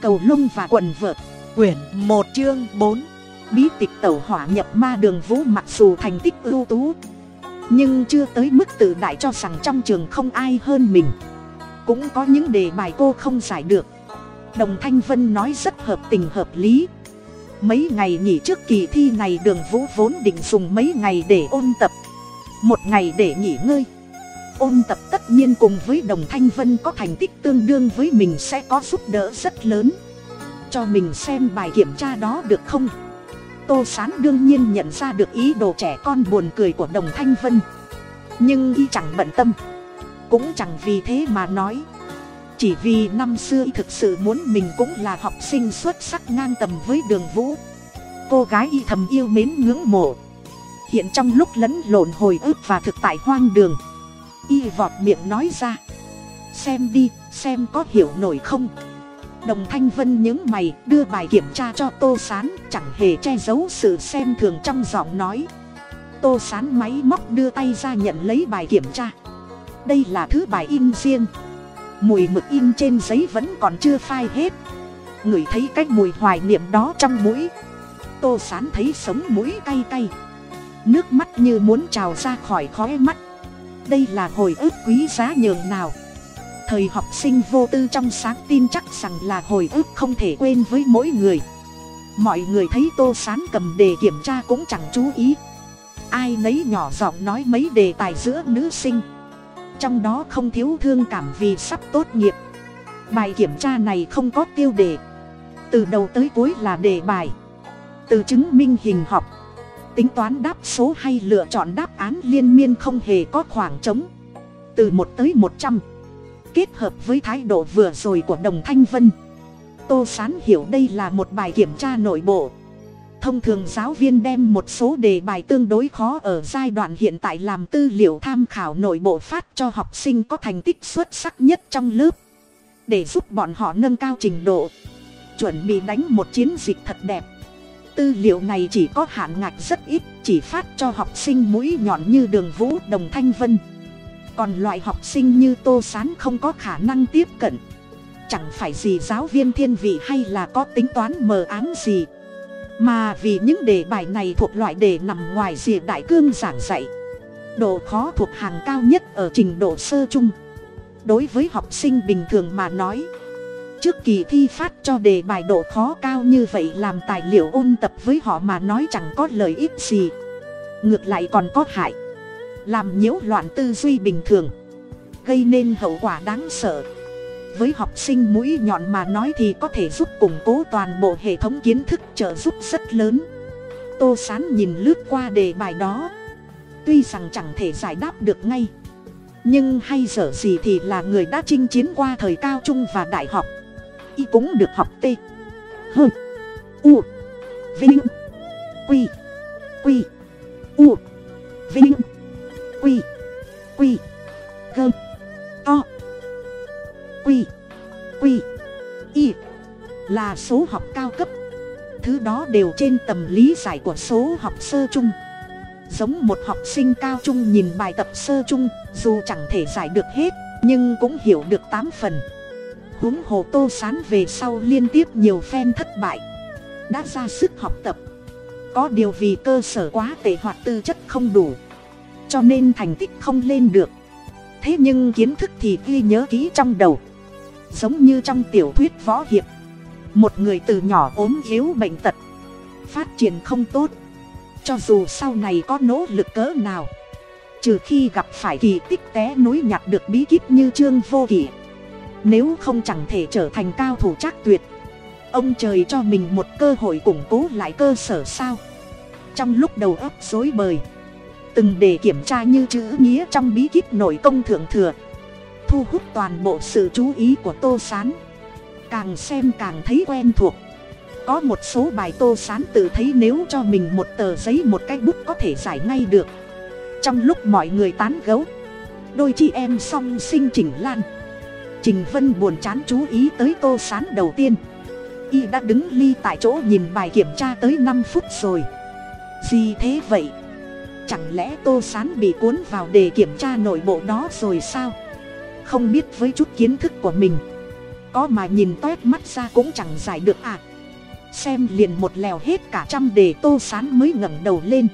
cầu lông và quần vợt. Quyển một chương bốn bí tịch tẩu hỏa nhập ma đường vũ mặc dù thành tích ưu tú, nhưng chưa tới mức tự đại cho rằng trong trường không ai hơn mình. Cũng có những đề bài cô không giải được. Đồng thanh vân nói rất hợp tình hợp lý. Mấy ngày nghỉ trước kỳ thi này đường vũ vốn định dùng mấy ngày để ôn tập. Một ngày để nghỉ ngơi. Ôn tập tất nhiên cùng với đồng thanh vân có thành tích tương đương với mình sẽ có giúp đỡ rất lớn. Cho mình xem bài kiểm tra đó được không? Tô sán đương nhiên nhận ra được ý đồ trẻ con buồn cười của đồng thanh vân. Nhưng y chẳng bận tâm. Cũng chẳng vì thế mà nói. Chỉ vì năm xưa thực sự muốn mình cũng là học sinh xuất sắc ngang tầm với đường vũ. Cô gái y thầm yêu mến ngưỡng mộ. Hiện trong lúc lẫn lộn hồi ức và thực tại hoang đường, y vọt miệng nói ra. Xem đi, xem có hiểu nổi không? Đồng thanh vân những mày, đưa bài kiểm tra cho tô s á n chẳng hề che giấu sự xem thường trong giọng nói. Tô s á n máy móc đưa tay ra nhận lấy bài kiểm tra. Đây là thứ bài in riêng. Mùi mực in trên giấy vẫn còn chưa phai hết. Ngửi thấy cái mùi hoài niệm đó trong mũi. Tô sán thấy sống mũi cay cay. Nước mắt như muốn trào ra khỏi khóe mắt. Đây là hồi ức quý giá nhường nào thời học sinh vô tư trong sáng tin chắc rằng là hồi ức không thể quên với mỗi người. Mọi người thấy tô sán cầm đề kiểm tra cũng chẳng chú ý. Ai nấy nhỏ giọng nói mấy đề tài giữa nữ sinh. Trong đó không thiếu thương cảm vì sắp tốt nghiệp. Bài kiểm tra này không có tiêu đề. Từ đầu tới cuối là đề bài. Từ chứng minh hình học. Tính toán đáp số hay lựa chọn đáp án liên miên không hề có khoảng trống. Từ một tới một trăm kết hợp với thái độ vừa rồi của đồng thanh vân. Tô sán hiểu đây là một bài kiểm tra nội bộ. Thông thường giáo viên đem một số đề bài tương đối khó ở giai đoạn hiện tại làm tư liệu tham khảo nội bộ phát cho học sinh có thành tích xuất sắc nhất trong lớp. Để giúp bọn họ nâng cao trình độ. Chuẩn bị đánh một chiến dịch thật đẹp. Tư liệu này chỉ có hạn ngạch rất ít, chỉ phát cho học sinh mũi nhọn như đường vũ, đồng thanh vân còn loại học sinh như tô s á n không có khả năng tiếp cận. Chẳng phải gì giáo viên thiên vị hay là có tính toán mờ ám gì. Mà vì những đề bài này thuộc loại đề nằm ngoài rìa đại cương giảng dạy. Độ khó thuộc hàng cao nhất ở trình độ sơ chung đối với học sinh bình thường mà nói, trước kỳ thi phát cho đề bài độ khó cao như vậy làm tài liệu ôn tập với họ mà nói chẳng có lợi ích gì. Ngược lại còn có hại làm nhiễu loạn tư duy bình thường, gây nên hậu quả đáng sợ. Với học sinh mũi nhọn mà nói thì có thể giúp củng cố toàn bộ hệ thống kiến thức trợ giúp rất lớn. Tô sán nhìn lướt qua đề bài đó, tuy rằng chẳng thể giải đáp được ngay, nhưng hay dở gì thì là người đã chinh chiến qua thời cao trung và đại học, y cũng được học t h u, vinh, quy quy, u, vinh quy quy gơ to. Quy quy y. Là số học cao cấp. Thứ đó đều trên tầm lý giải của số học sơ chung. Giống một học sinh cao trung nhìn bài tập sơ chung, dù chẳng thể giải được hết, nhưng cũng hiểu được tám phần. Huống hồ tô sán về sau liên tiếp nhiều phen thất bại. Đã ra sức học tập. Có điều vì cơ sở quá tệ hoặc tư chất không đủ cho nên thành tích không lên được. Thế nhưng kiến thức thì ghi nhớ kỹ trong đầu. Giống như trong tiểu thuyết võ hiệp, một người từ nhỏ ốm yếu bệnh tật, phát triển không tốt. Cho dù sau này có nỗ lực cỡ nào, trừ khi gặp phải kỳ tích té núi nhặt được bí kíp như trương vô kỷ nếu không chẳng thể trở thành cao thủ trác tuyệt. Ông trời cho mình một cơ hội củng cố lại cơ sở sao? Trong lúc đầu óc dối bời từng để kiểm tra như chữ nghĩa trong bí kíp nội công thượng thừa, thu hút toàn bộ sự chú ý của tô s á n càng xem càng thấy quen thuộc. Có một số bài tô s á n tự thấy nếu cho mình một tờ giấy một cái bút có thể giải ngay được. Trong lúc mọi người tán gấu, đôi chị em song sinh chỉnh lan, trình vân buồn chán chú ý tới tô s á n đầu tiên. Y đã đứng ly tại chỗ nhìn bài kiểm tra tới năm phút rồi. Gì thế vậy? Chẳng lẽ tô s á n bị cuốn vào để kiểm tra nội bộ đó rồi sao? Không biết với chút kiến thức của mình, có mà nhìn toét mắt ra cũng chẳng giải được à? Xem liền một lèo hết cả trăm đề tô sán mới ngẩng đầu lên.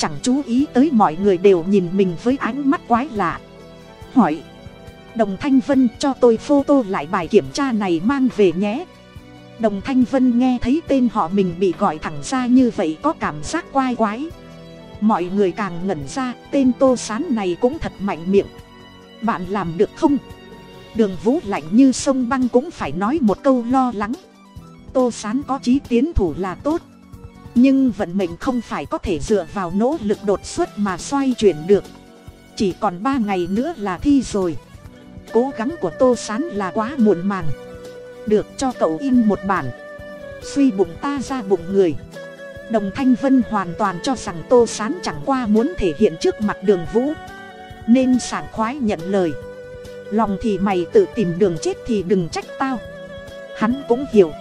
Chẳng chú ý tới mọi người đều nhìn mình với ánh mắt quái lạ. Hỏi, đồng thanh vân, cho tôi photo lại bài kiểm tra này mang về nhé. Đồng thanh vân nghe thấy tên họ mình bị gọi thẳng ra như vậy có cảm giác quai quái mọi người càng ngẩn ra, tên tô sán này cũng thật mạnh miệng. Bạn làm được không? Đường vũ lạnh như sông băng cũng phải nói một câu lo lắng. Tô sán có chí tiến thủ là tốt. Nhưng vận mệnh không phải có thể dựa vào nỗ lực đột xuất mà xoay chuyển được. Chỉ còn ba ngày nữa là thi rồi. Cố gắng của tô sán là quá muộn màng. Được cho cậu in một bản. Suy bụng ta ra bụng người đồng thanh vân hoàn toàn cho rằng tô sán chẳng qua muốn thể hiện trước mặt đường vũ. Nên sảng khoái nhận lời. Lòng thì mày tự tìm đường chết thì đừng trách tao. Hắn cũng hiểu.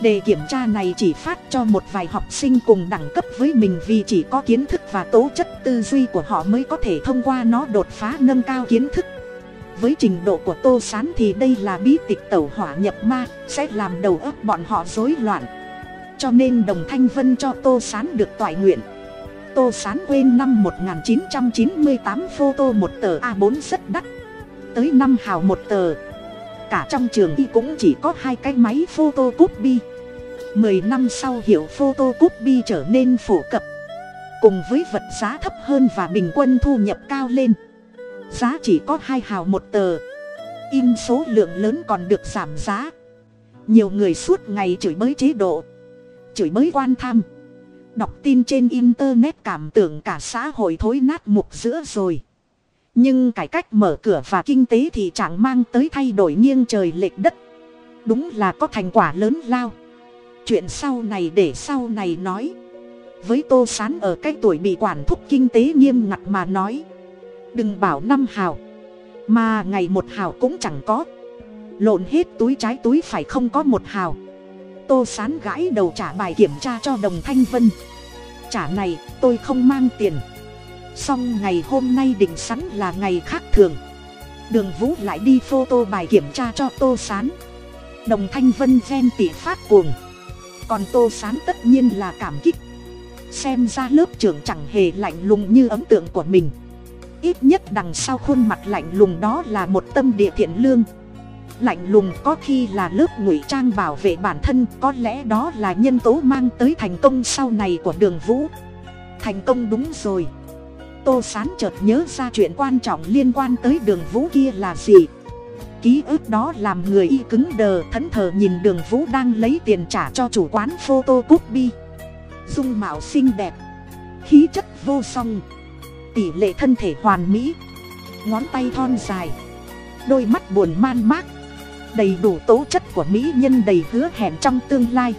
Đề kiểm tra này chỉ phát cho một vài học sinh cùng đẳng cấp với mình vì chỉ có kiến thức và tố chất tư duy của họ mới có thể thông qua nó đột phá nâng cao kiến thức. Với trình độ của tô s á n thì đây là bí tịch tẩu hỏa nhập ma, sẽ làm đầu óc bọn họ rối loạn cho nên đồng thanh vân cho tô s á n được toại nguyện. Tô sán quên năm 1998 photo một tờ a 4 rất đắt. Tới năm hào một tờ. Cả trong trường y cũng chỉ có hai cái máy photo copy mười năm sau hiệu photo copy trở nên phổ cập. Cùng với vật giá thấp hơn và bình quân thu nhập cao lên. Giá chỉ có hai hào một tờ. In số lượng lớn còn được giảm giá. Nhiều người suốt ngày chửi bới chế độ chửi bới quan tham. Đọc tin trên internet cảm tưởng cả xã hội thối nát mục giữa rồi. Nhưng cải cách mở cửa và kinh tế thì chẳng mang tới thay đổi nghiêng trời lệch đất. Đúng là có thành quả lớn lao. Chuyện sau này để sau này nói. Với tô sán ở cái tuổi bị quản thúc kinh tế nghiêm ngặt mà nói. Đừng bảo năm hào. Mà ngày một hào cũng chẳng có. Lộn hết túi trái túi phải không có một hào tô sán gãi đầu trả bài kiểm tra cho đồng thanh vân. Trả này, tôi không mang tiền. Xong ngày hôm nay định sẵn là ngày khác thường. Đường vũ lại đi photo bài kiểm tra cho tô sán. Đồng thanh vân ghen tị phát cuồng. Còn tô sán tất nhiên là cảm kích. Xem ra lớp trưởng chẳng hề lạnh lùng như ấn tượng của mình. Ít nhất đằng sau khuôn mặt lạnh lùng đó là một tâm địa thiện lương lạnh lùng có khi là lớp ngụy trang bảo vệ bản thân, có lẽ đó là nhân tố mang tới thành công sau này của đường vũ. Thành công đúng rồi. Tô sán chợt nhớ ra chuyện quan trọng liên quan tới đường vũ kia là gì. Ký ức đó làm người y cứng đờ, thẫn thờ nhìn đường vũ đang lấy tiền trả cho chủ quán photo bi dung mạo xinh đẹp. Khí chất vô song. Tỷ lệ thân thể hoàn mỹ. Ngón tay thon dài. Đôi mắt buồn man mác đầy đủ tố chất của mỹ nhân đầy hứa hẹn trong tương lai.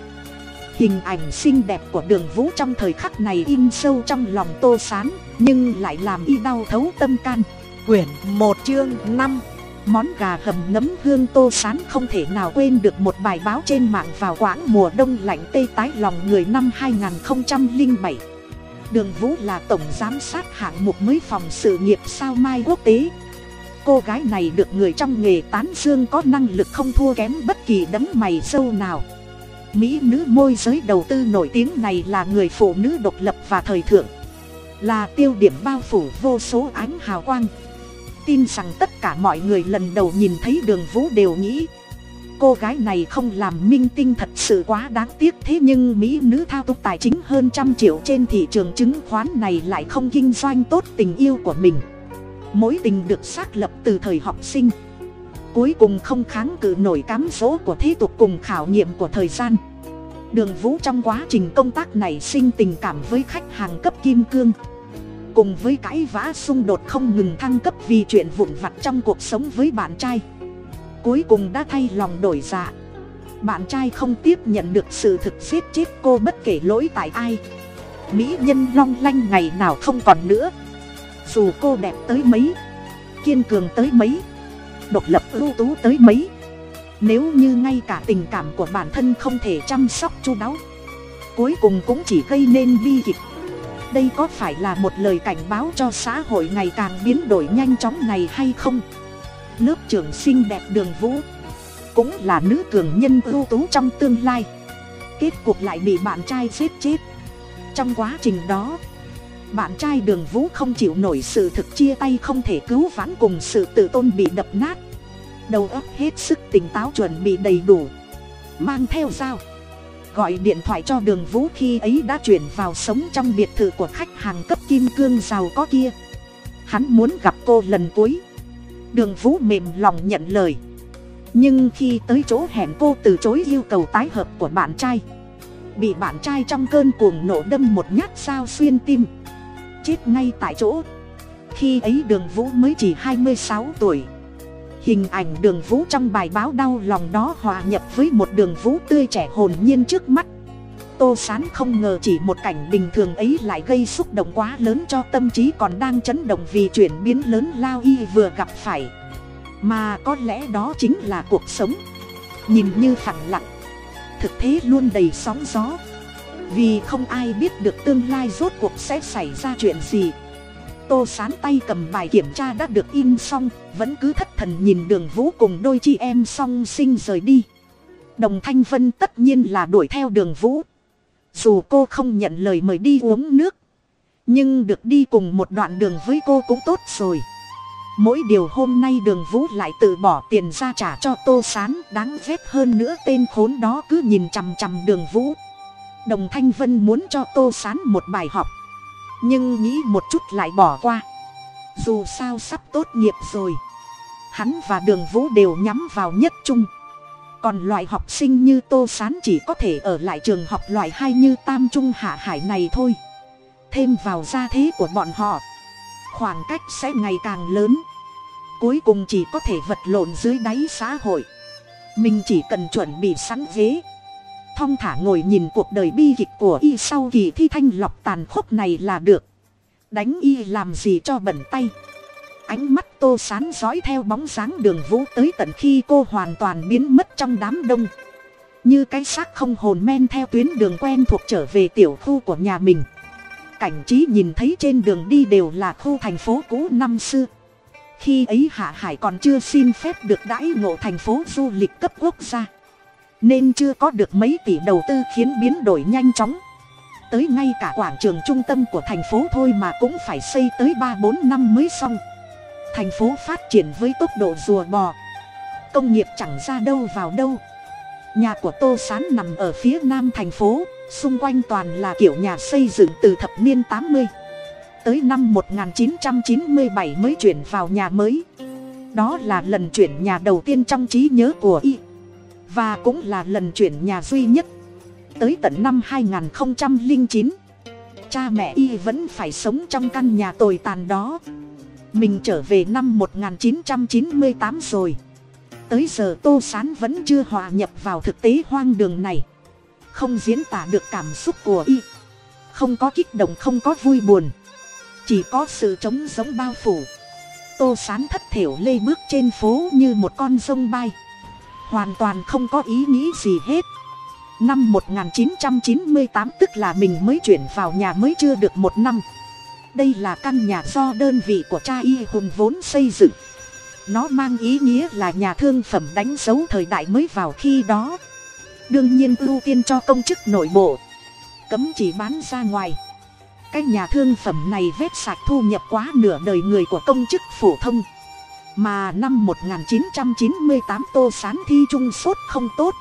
Hình ảnh xinh đẹp của đường vũ trong thời khắc này in sâu trong lòng tô sán, nhưng lại làm y đau thấu tâm can. Quyển một chương năm, món gà hầm nấm hương tô sán không thể nào quên được một bài báo trên mạng vào quãng mùa đông lạnh tê tái lòng người năm 2007 đường vũ là tổng giám sát hạng mục mới phòng sự nghiệp sao mai quốc tế cô gái này được người trong nghề tán dương có năng lực không thua kém bất kỳ đấm mày sâu nào. Mỹ nữ môi giới đầu tư nổi tiếng này là người phụ nữ độc lập và thời thượng. Là tiêu điểm bao phủ vô số ánh hào quang. Tin rằng tất cả mọi người lần đầu nhìn thấy đường vũ đều nghĩ, cô gái này không làm minh tinh thật sự quá đáng tiếc thế nhưng mỹ nữ thao túng tài chính hơn trăm triệu trên thị trường chứng khoán này lại không kinh doanh tốt tình yêu của mình mối tình được xác lập từ thời học sinh. Cuối cùng không kháng cự nổi cám dỗ của thế tục cùng khảo nghiệm của thời gian. Đường vũ trong quá trình công tác này sinh tình cảm với khách hàng cấp kim cương. Cùng với cãi vã xung đột không ngừng thăng cấp vì chuyện vụn vặt trong cuộc sống với bạn trai. Cuối cùng đã thay lòng đổi dạ. Bạn trai không tiếp nhận được sự thực giết chết cô bất kể lỗi tại ai. Mỹ nhân long lanh ngày nào không còn nữa dù cô đẹp tới mấy, kiên cường tới mấy, độc lập ưu tú tới mấy, nếu như ngay cả tình cảm của bản thân không thể chăm sóc chu đáo, cuối cùng cũng chỉ gây nên bi kịch. Đây có phải là một lời cảnh báo cho xã hội ngày càng biến đổi nhanh chóng này hay không? Lớp trưởng xinh đẹp đường vũ cũng là nữ cường nhân ưu tú trong tương lai. Kết cục lại bị bạn trai giết chết. Trong quá trình đó bạn trai đường vũ không chịu nổi sự thực chia tay không thể cứu vãn cùng sự tự tôn bị đập nát. Đầu óc hết sức tỉnh táo chuẩn bị đầy đủ. Mang theo dao. Gọi điện thoại cho đường vũ khi ấy đã chuyển vào sống trong biệt thự của khách hàng cấp kim cương giàu có kia. Hắn muốn gặp cô lần cuối. Đường vũ mềm lòng nhận lời. Nhưng khi tới chỗ hẹn cô từ chối yêu cầu tái hợp của bạn trai, bị bạn trai trong cơn cuồng nổ đâm một nhát dao xuyên tim chết ngay tại chỗ. Khi ấy đường vũ mới chỉ hai mươi sáu tuổi. Hình ảnh đường vũ trong bài báo đau lòng đó hòa nhập với một đường vũ tươi trẻ hồn nhiên trước mắt. Tô sán không ngờ chỉ một cảnh bình thường ấy lại gây xúc động quá lớn cho tâm trí còn đang chấn động vì chuyển biến lớn lao y vừa gặp phải. Mà có lẽ đó chính là cuộc sống. Nhìn như phẳng lặng. Thực thế luôn đầy sóng gió vì không ai biết được tương lai rốt cuộc sẽ xảy ra chuyện gì. Tô sán tay cầm bài kiểm tra đã được in xong, vẫn cứ thất thần nhìn đường vũ cùng đôi chị em song sinh rời đi. Đồng thanh vân tất nhiên là đuổi theo đường vũ. Dù cô không nhận lời mời đi uống nước, nhưng được đi cùng một đoạn đường với cô cũng tốt rồi. Mỗi điều hôm nay đường vũ lại tự bỏ tiền ra trả cho tô sán, đáng ghét hơn nữa tên khốn đó cứ nhìn chằm chằm đường vũ đồng thanh vân muốn cho tô sán một bài học. Nhưng nghĩ một chút lại bỏ qua. Dù sao sắp tốt nghiệp rồi. Hắn và đường vũ đều nhắm vào nhất trung. Còn loại học sinh như tô sán chỉ có thể ở lại trường học loại hai như tam trung hạ hải này thôi. Thêm vào gia thế của bọn họ, khoảng cách sẽ ngày càng lớn. Cuối cùng chỉ có thể vật lộn dưới đáy xã hội. Mình chỉ cần chuẩn bị sẵn ghế thong thả ngồi nhìn cuộc đời bi kịch của y sau kỳ thi thanh lọc tàn khốc này là được. Đánh y làm gì cho bẩn tay. Ánh mắt tô sán dõi theo bóng dáng đường vũ tới tận khi cô hoàn toàn biến mất trong đám đông. Như cái xác không hồn men theo tuyến đường quen thuộc trở về tiểu khu của nhà mình. Cảnh trí nhìn thấy trên đường đi đều là khu thành phố cũ năm xưa. Khi ấy hạ hải còn chưa xin phép được đãi ngộ thành phố du lịch cấp quốc gia nên chưa có được mấy tỷ đầu tư khiến biến đổi nhanh chóng. Tới ngay cả quảng trường trung tâm của thành phố thôi mà cũng phải xây tới ba bốn năm mới xong. Thành phố phát triển với tốc độ rùa bò. Công nghiệp chẳng ra đâu vào đâu. Nhà của tô s á n nằm ở phía nam thành phố, xung quanh toàn là kiểu nhà xây dựng từ thập niên tám mươi. Tới năm một nghìn chín trăm chín mươi bảy mới chuyển vào nhà mới. Đó là lần chuyển nhà đầu tiên trong trí nhớ của y và cũng là lần chuyển nhà duy nhất. Tới tận năm 2009 cha mẹ y vẫn phải sống trong căn nhà tồi tàn đó. Mình trở về năm một nghìn chín trăm chín mươi tám rồi. Tới giờ tô sán vẫn chưa hòa nhập vào thực tế hoang đường này. Không diễn tả được cảm xúc của y. Không có kích động, không có vui buồn. Chỉ có sự trống giống bao phủ. Tô sán thất thiểu lê bước trên phố như một con sông bay hoàn toàn không có ý nghĩ gì hết. Năm một nghìn chín trăm chín mươi tám tức là mình mới chuyển vào nhà mới chưa được một năm. Đây là căn nhà do đơn vị của cha y hùng vốn xây dựng. Nó mang ý nghĩa là nhà thương phẩm đánh dấu thời đại mới vào khi đó. Đương nhiên ưu tiên cho công chức nội bộ. Cấm chỉ bán ra ngoài. Cái nhà thương phẩm này vét sạch thu nhập quá nửa đời người của công chức phổ thông mà năm 1998 tô sán thi trung sốt không tốt.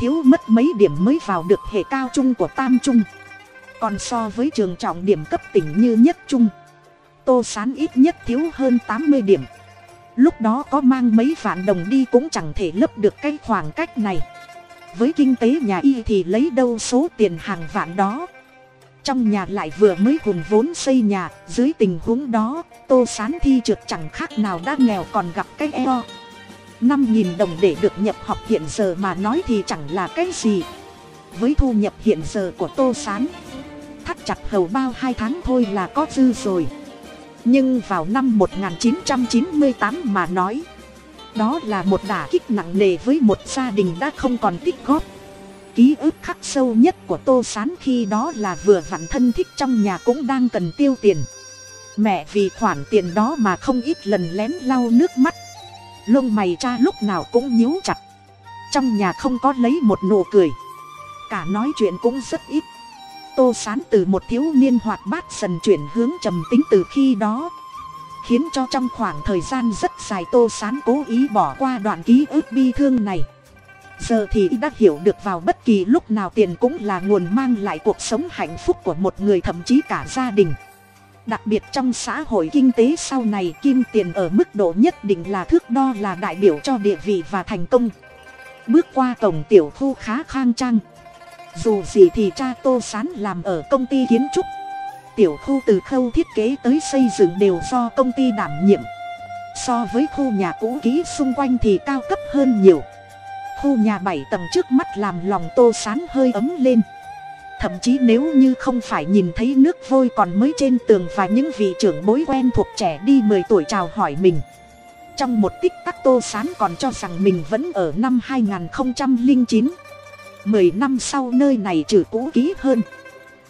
Thiếu mất mấy điểm mới vào được hệ cao trung của tam trung. Còn so với trường trọng điểm cấp tỉnh như nhất trung, tô sán ít nhất thiếu hơn tám mươi điểm. Lúc đó có mang mấy vạn đồng đi cũng chẳng thể lấp được cái khoảng cách này. Với kinh tế nhà y thì lấy đâu số tiền hàng vạn đó? Trong nhà lại vừa mới hùng vốn xây nhà, dưới tình huống đó, tô sán thi trượt chẳng khác nào đã nghèo còn gặp cái eo. Năm nghìn đồng để được nhập học hiện giờ mà nói thì chẳng là cái gì. Với thu nhập hiện giờ của tô sán, thắt chặt hầu bao hai tháng thôi là có dư rồi. Nhưng vào năm 1998 mà nói, đó là một đả kích nặng nề với một gia đình đã không còn tích góp ký ức khắc sâu nhất của tô s á n khi đó là vừa vặn thân thích trong nhà cũng đang cần tiêu tiền. Mẹ vì khoản tiền đó mà không ít lần lén lau nước mắt. Lông mày cha lúc nào cũng nhíu chặt. Trong nhà không có lấy một nụ cười. Cả nói chuyện cũng rất ít. Tô sán từ một thiếu niên hoạt bát dần chuyển hướng trầm tính từ khi đó, khiến cho trong khoảng thời gian rất dài tô sán cố ý bỏ qua đoạn ký ức bi thương này giờ thì đã hiểu được vào bất kỳ lúc nào tiền cũng là nguồn mang lại cuộc sống hạnh phúc của một người thậm chí cả gia đình. Đặc biệt trong xã hội kinh tế sau này, kim tiền ở mức độ nhất định là thước đo là đại biểu cho địa vị và thành công. Bước qua cổng tiểu khu khá khang trang. Dù gì thì cha tô sán làm ở công ty kiến trúc. Tiểu khu từ khâu thiết kế tới xây dựng đều do công ty đảm nhiệm. So với khu nhà cũ ký xung quanh thì cao cấp hơn nhiều khu nhà bảy tầng trước mắt làm lòng tô sán hơi ấm lên. Thậm chí nếu như không phải nhìn thấy nước vôi còn mới trên tường và những vị trưởng bối quen thuộc trẻ đi mười tuổi chào hỏi mình. Trong một tích tắc tô sán còn cho rằng mình vẫn ở năm hai nghìn chín. Mười năm sau nơi này trừ cũ kỹ hơn.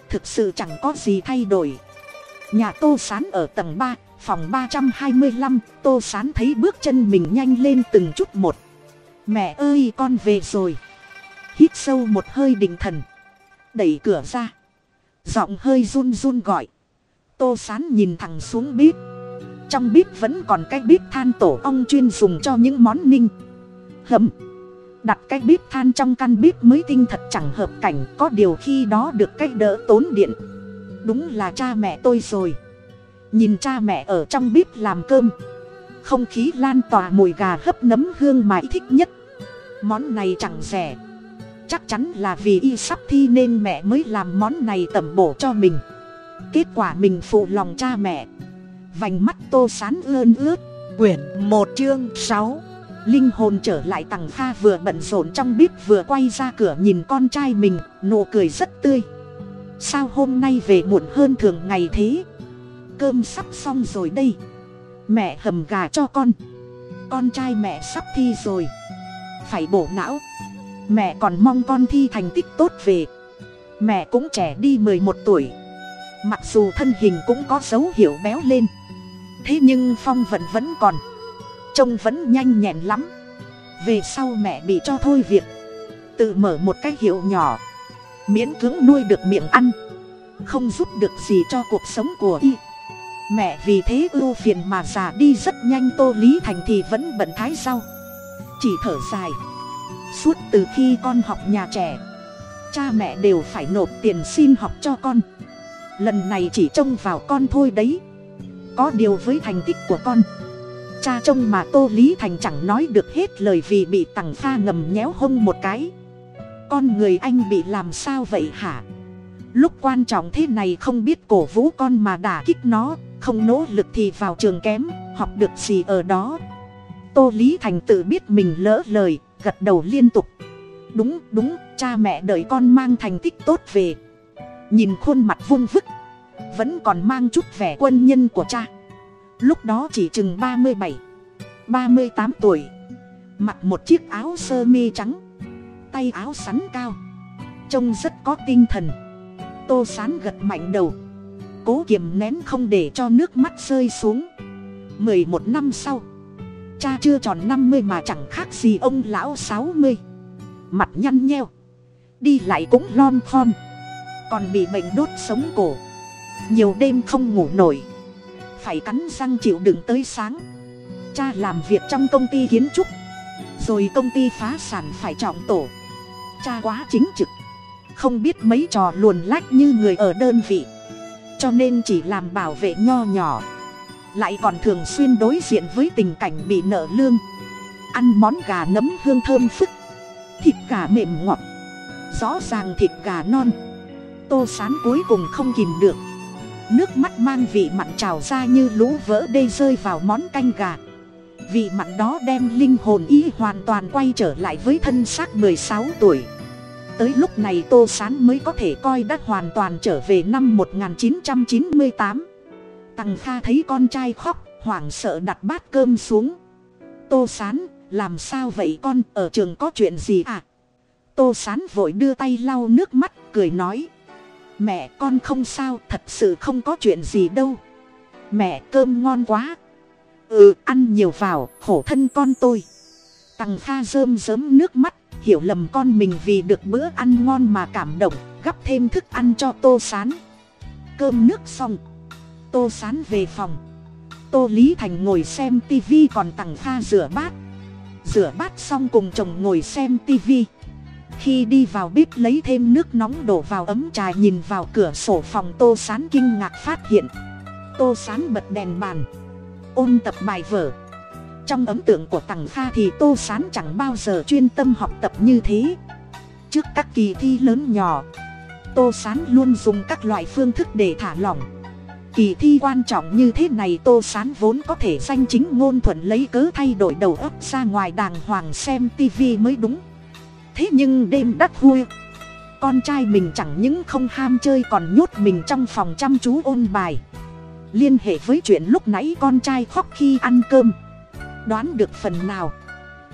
Thực sự chẳng có gì thay đổi. Nhà tô sán ở tầng ba, phòng ba trăm hai mươi lăm, tô sán thấy bước chân mình nhanh lên từng chút một mẹ ơi, con về rồi. Hít sâu một hơi định thần. Đẩy cửa ra. Giọng hơi run run gọi. Tô sán nhìn thẳng xuống bếp. Trong bếp vẫn còn cái bếp than tổ ong chuyên dùng cho những món ninh. Hầm. Đặt cái bếp than trong căn bếp mới tinh thật chẳng hợp cảnh, có điều khi đó được cách đỡ tốn điện. Đúng là cha mẹ tôi rồi. Nhìn cha mẹ ở trong bếp làm cơm không khí lan tỏa mùi gà hấp nấm hương mà thích nhất. Món này chẳng rẻ. Chắc chắn là vì y sắp thi nên mẹ mới làm món này tẩm bổ cho mình. Kết quả mình phụ lòng cha mẹ. Vành mắt tô sán ươn ướt. Quyển một chương sáu. Linh hồn trở lại tằng pha vừa bận rộn trong bếp vừa quay ra cửa nhìn con trai mình, nụ cười rất tươi. Sao hôm nay về muộn hơn thường ngày thế? Cơm sắp xong rồi đây mẹ hầm gà cho con. Con trai mẹ sắp thi rồi. Phải bổ não. Mẹ còn mong con thi thành tích tốt về. Mẹ cũng trẻ đi mười một tuổi. Mặc dù thân hình cũng có dấu hiệu béo lên. Thế nhưng phong vận vẫn còn. Trông vẫn nhanh nhẹn lắm. Về sau mẹ bị cho thôi việc. Tự mở một cái hiệu nhỏ. Miễn cưỡng nuôi được miệng ăn. Không giúp được gì cho cuộc sống của y mẹ, vì thế ưu phiền mà già đi rất nhanh, tô lý thành thì vẫn bận thái rau. Chỉ thở dài. Suốt từ khi con học nhà trẻ, cha mẹ đều phải nộp tiền xin học cho con. Lần này chỉ trông vào con thôi đấy. Có điều với thành tích của con, cha trông mà tô lý thành chẳng nói được hết lời vì bị tằng pha ngầm nhéo hông một cái. Con người anh bị làm sao vậy hả? Lúc quan trọng thế này không biết cổ vũ con mà đả kích nó, không nỗ lực thì vào trường kém, học được gì ở đó. Tô lý thành tự biết mình lỡ lời, gật đầu liên tục. Đúng đúng, cha mẹ đợi con mang thành tích tốt về. Nhìn khuôn mặt vung vức, vẫn còn mang chút vẻ quân nhân của cha. Lúc đó chỉ chừng ba mươi bảy, ba mươi tám tuổi, mặc một chiếc áo sơ mi trắng, tay áo sắn cao, trông rất có tinh thần tô sán gật mạnh đầu. Cố kiềm nén không để cho nước mắt rơi xuống. Mười một năm sau cha chưa tròn năm mươi mà chẳng khác gì ông lão sáu mươi. Mặt nhăn nheo đi lại cũng lon thon, còn bị bệnh đốt sống cổ. Nhiều đêm không ngủ nổi phải cắn răng chịu đựng tới sáng. Cha làm việc trong công ty kiến trúc rồi công ty phá sản phải trọng tổ. Cha quá chính trực không biết mấy trò luồn lách như người ở đơn vị. Cho nên chỉ làm bảo vệ nho nhỏ. Lại còn thường xuyên đối diện với tình cảnh bị nợ lương. Ăn món gà nấm hương thơm phức. Thịt gà mềm ngọt. Rõ ràng thịt gà non. Tô sán cuối cùng không kìm được. Nước mắt mang vị mặn trào ra như lũ vỡ đê rơi vào món canh gà. Vị mặn đó đem linh hồn ý hoàn toàn quay trở lại với thân xác mười sáu tuổi tới lúc này tô sán mới có thể coi đã hoàn toàn trở về năm một nghìn chín trăm chín mươi tám. Tằng kha thấy con trai khóc, hoảng sợ đặt bát cơm xuống. Tô sán, làm sao vậy con, ở trường có chuyện gì à? Tô sán vội đưa tay lau nước mắt, cười nói. Mẹ con không sao, thật sự không có chuyện gì đâu. Mẹ cơm ngon quá. Ừ ăn nhiều vào, khổ thân con tôi. Tằng kha rơm rớm nước mắt hiểu lầm con mình vì được bữa ăn ngon mà cảm động, gắp thêm thức ăn cho tô sán. Cơm nước xong, tô sán về phòng. Tô lý thành ngồi xem tivi còn tặng pha rửa bát. Rửa bát xong cùng chồng ngồi xem tivi khi đi vào bếp lấy thêm nước nóng đổ vào ấm trà nhìn vào cửa sổ phòng tô sán kinh ngạc phát hiện. Tô sán bật đèn bàn, ôn tập bài vở trong ấn tượng của tằng kha thì tô sán chẳng bao giờ chuyên tâm học tập như thế. Trước các kỳ thi lớn nhỏ, tô sán luôn dùng các loại phương thức để thả lỏng. Kỳ thi quan trọng như thế này tô sán vốn có thể danh chính ngôn thuận lấy cớ thay đổi đầu óc ra ngoài đàng hoàng xem tivi mới đúng. Thế nhưng đêm đắt vui con trai mình chẳng những không ham chơi còn nhốt mình trong phòng chăm chú ôn bài. Liên hệ với chuyện lúc nãy con trai khóc khi ăn cơm đoán được phần nào.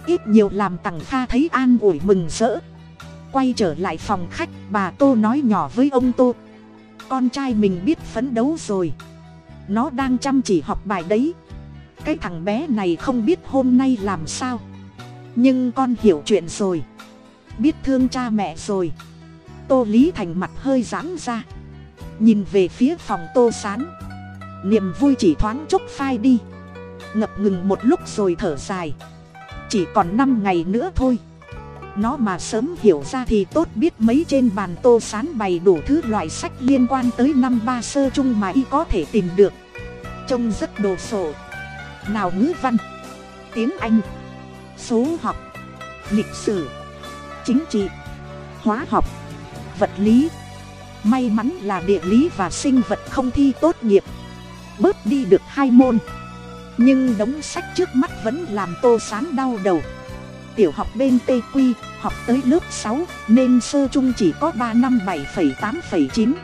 Ít nhiều làm tằng kha thấy an ủi mừng rỡ. Quay trở lại phòng khách, bà tô nói nhỏ với ông tô. Con trai mình biết phấn đấu rồi. Nó đang chăm chỉ học bài đấy. Cái thằng bé này không biết hôm nay làm sao. Nhưng con hiểu chuyện rồi. Biết thương cha mẹ rồi. Tô lý thành mặt hơi giãn ra. Nhìn về phía phòng tô sán. Niềm vui chỉ thoáng chốc phai đi ngập ngừng một lúc rồi thở dài. Chỉ còn năm ngày nữa thôi. Nó mà sớm hiểu ra thì tốt biết mấy trên bàn tô sán bày đủ thứ loại sách liên quan tới năm ba sơ chung mà y có thể tìm được. Trông rất đồ sộ. Nào ngữ văn, tiếng anh, số học, lịch sử, chính trị, hóa học, vật lý. May mắn là địa lý và sinh vật không thi tốt nghiệp. Bớt đi được hai môn nhưng đống sách trước mắt vẫn làm tô sán đau đầu. Tiểu học bên tây quy, học tới lớp sáu, nên sơ chung chỉ có ba năm bảy phẩy tám phẩy chín.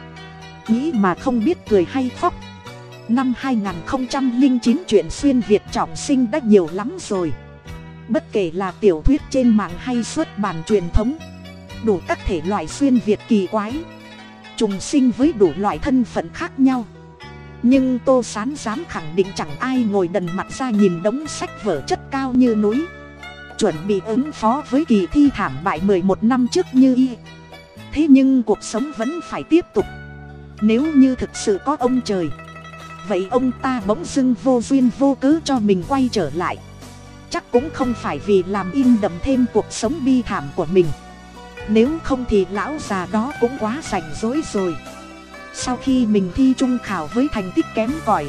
Nghĩ mà không biết cười hay khóc. Năm hai nghìn chín chuyện xuyên việt trọng sinh đã nhiều lắm rồi. Bất kể là tiểu thuyết trên mạng hay xuất bản truyền thống, đủ các thể loại xuyên việt kỳ quái. Trùng sinh với đủ loại thân phận khác nhau nhưng tô sán dám khẳng định chẳng ai ngồi đần mặt ra nhìn đống sách vở chất cao như núi. Chuẩn bị ứng phó với kỳ thi thảm bại mười một năm trước như y. Thế nhưng cuộc sống vẫn phải tiếp tục. Nếu như thực sự có ông trời, vậy ông ta bỗng dưng vô duyên vô cớ cho mình quay trở lại. Chắc cũng không phải vì làm in đậm thêm cuộc sống bi thảm của mình. Nếu không thì lão già đó cũng quá rảnh rỗi rồi sau khi mình thi trung khảo với thành tích kém cỏi,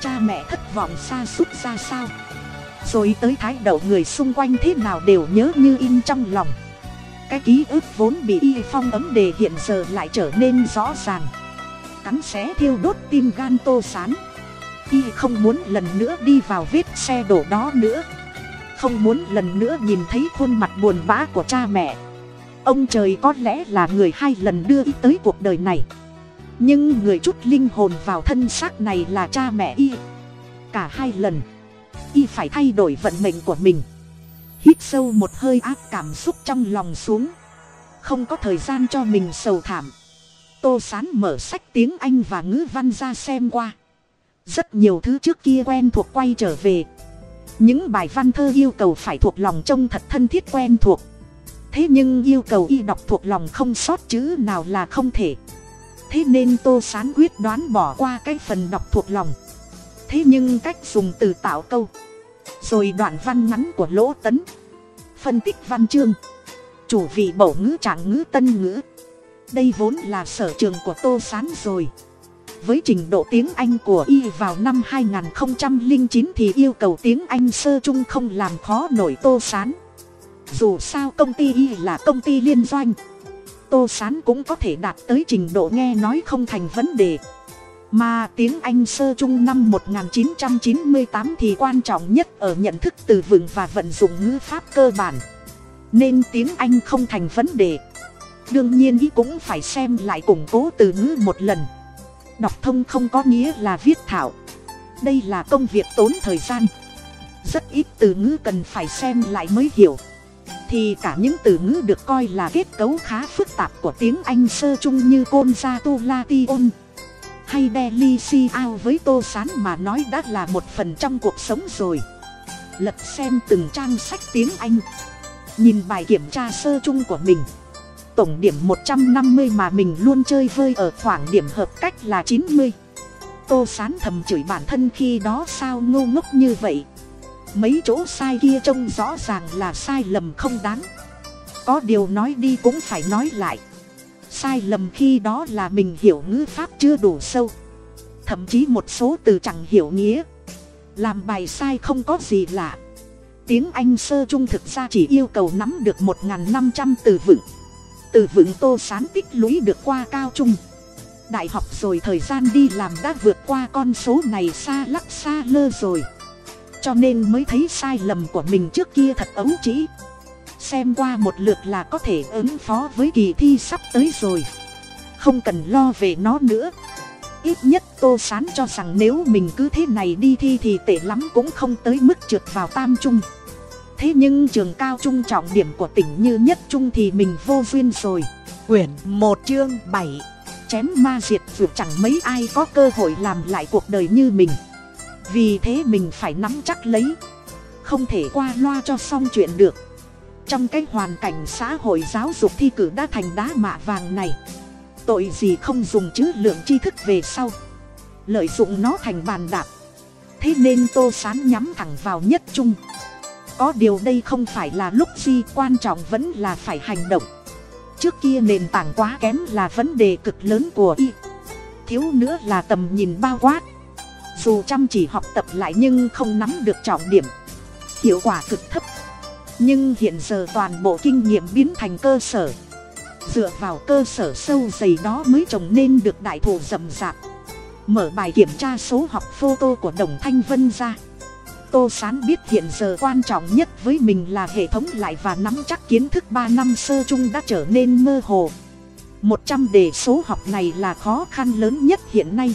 cha mẹ thất vọng xa suốt ra sao? Rồi tới thái độ người xung quanh thế nào đều nhớ như in trong lòng. Cái ký ức vốn bị y phong ấm đề hiện giờ lại trở nên rõ ràng. Cắn xé thiêu đốt tim gan tô sán. Y không muốn lần nữa đi vào vết xe đổ đó nữa. Không muốn lần nữa nhìn thấy khuôn mặt buồn bã của cha mẹ. Ông trời có lẽ là người hai lần đưa y tới cuộc đời này nhưng người chút linh hồn vào thân xác này là cha mẹ y. Cả hai lần, y phải thay đổi vận mệnh của mình. Hít sâu một hơi áp cảm xúc trong lòng xuống. Không có thời gian cho mình sầu thảm. Tô sán mở sách tiếng anh và ngữ văn ra xem qua. Rất nhiều thứ trước kia quen thuộc quay trở về. Những bài văn thơ yêu cầu phải thuộc lòng trông thật thân thiết quen thuộc. Thế nhưng yêu cầu y đọc thuộc lòng không sót chữ nào là không thể thế nên tô sán quyết đoán bỏ qua cái phần đọc thuộc lòng. Thế nhưng cách dùng từ tạo câu. Rồi đoạn văn ngắn của lỗ tấn. Phân tích văn chương. Chủ vị bổ ngữ trạng ngữ tân ngữ. Đây vốn là sở trường của tô sán rồi. Với trình độ tiếng anh của y vào năm 2009 thì yêu cầu tiếng anh sơ chung không làm khó nổi tô sán. Dù sao công ty y là công ty liên doanh tô sán cũng có thể đạt tới trình độ nghe nói không thành vấn đề. Mà tiếng anh sơ chung năm 1998 thì quan trọng nhất ở nhận thức từ vựng và vận dụng ngữ pháp cơ bản. Nên tiếng anh không thành vấn đề. Đương nhiên ý cũng phải xem lại củng cố từ ngữ một lần. Đọc thông không có nghĩa là viết thảo. Đây là công việc tốn thời gian. Rất ít từ ngữ cần phải xem lại mới hiểu thì cả những từ ngữ được coi là kết cấu khá phức tạp của tiếng anh sơ chung như côn gia tu la ti ôn hay delhi si ao với tô sán mà nói đã là một phần trong cuộc sống rồi. Lật xem từng trang sách tiếng anh. Nhìn bài kiểm tra sơ chung của mình. Tổng điểm một trăm năm mươi mà mình luôn chơi vơi ở khoảng điểm hợp cách là chín mươi. Tô sán thầm chửi bản thân khi đó sao ngô ngốc như vậy mấy chỗ sai kia trông rõ ràng là sai lầm không đáng. Có điều nói đi cũng phải nói lại. Sai lầm khi đó là mình hiểu ngữ pháp chưa đủ sâu. Thậm chí một số từ chẳng hiểu nghĩa. Làm bài sai không có gì lạ. Tiếng anh sơ chung thực ra chỉ yêu cầu nắm được một năm trăm từ vựng. Từ vựng tô sán tích lũy được qua cao trung. Đại học rồi thời gian đi làm đã vượt qua con số này xa lắc xa lơ rồi cho nên mới thấy sai lầm của mình trước kia thật ấu trĩ. Xem qua một lượt là có thể ứng phó với kỳ thi sắp tới rồi. Không cần lo về nó nữa. Ít nhất tô sán cho rằng nếu mình cứ thế này đi thi thì tệ lắm cũng không tới mức trượt vào tam trung. Thế nhưng trường cao trung trọng điểm của tỉnh như nhất trung thì mình vô duyên rồi. Quyển một chương bảy. Chém ma diệt vượt chẳng mấy ai có cơ hội làm lại cuộc đời như mình vì thế mình phải nắm chắc lấy. Không thể qua loa cho xong chuyện được. Trong cái hoàn cảnh xã hội giáo dục thi cử đã thành đá mạ vàng này, tội gì không dùng chữ lượng tri thức về sau. Lợi dụng nó thành bàn đạp. Thế nên tô sán nhắm thẳng vào nhất trung. Có điều đây không phải là lúc gì quan trọng vẫn là phải hành động. Trước kia nền tảng quá kém là vấn đề cực lớn của y. Thiếu nữa là tầm nhìn bao quát dù chăm chỉ học tập lại nhưng không nắm được trọng điểm. Hiệu quả cực thấp. Nhưng hiện giờ toàn bộ kinh nghiệm biến thành cơ sở. Dựa vào cơ sở sâu dày đó mới trồng nên được đại thụ rậm rạp. Mở bài kiểm tra số học photo của đồng thanh vân ra. Tô sán biết hiện giờ quan trọng nhất với mình là hệ thống lại và nắm chắc kiến thức ba năm sơ chung đã trở nên mơ hồ. Một trăm đề số học này là khó khăn lớn nhất hiện nay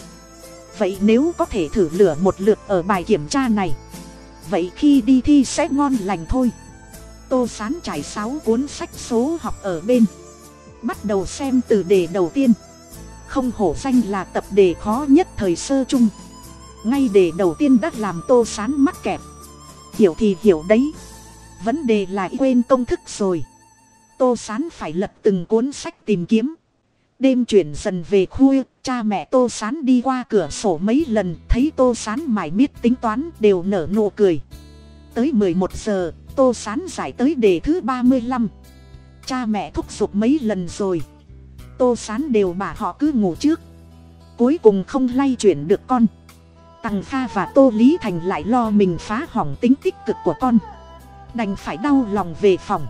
vậy nếu có thể thử lửa một lượt ở bài kiểm tra này, vậy khi đi thi sẽ ngon lành thôi. Tô sán trải sáu cuốn sách số học ở bên. Bắt đầu xem từ đề đầu tiên. Không hổ danh là tập đề khó nhất thời sơ chung. Ngay đề đầu tiên đã làm tô sán mắc kẹt. Hiểu thì hiểu đấy. Vấn đề là quên công thức rồi. Tô sán phải lật từng cuốn sách tìm kiếm. Đêm chuyển dần về khuya cha mẹ tô sán đi qua cửa sổ mấy lần, thấy tô sán mải miết tính toán đều nở nụ cười. Tới mười một giờ, tô sán giải tới đề thứ ba mươi lăm. Cha mẹ thúc giục mấy lần rồi. Tô sán đều bảo họ cứ ngủ trước. Cuối cùng không lay chuyển được con. Tằng kha và tô lý thành lại lo mình phá hỏng tính tích cực của con. Đành phải đau lòng về phòng.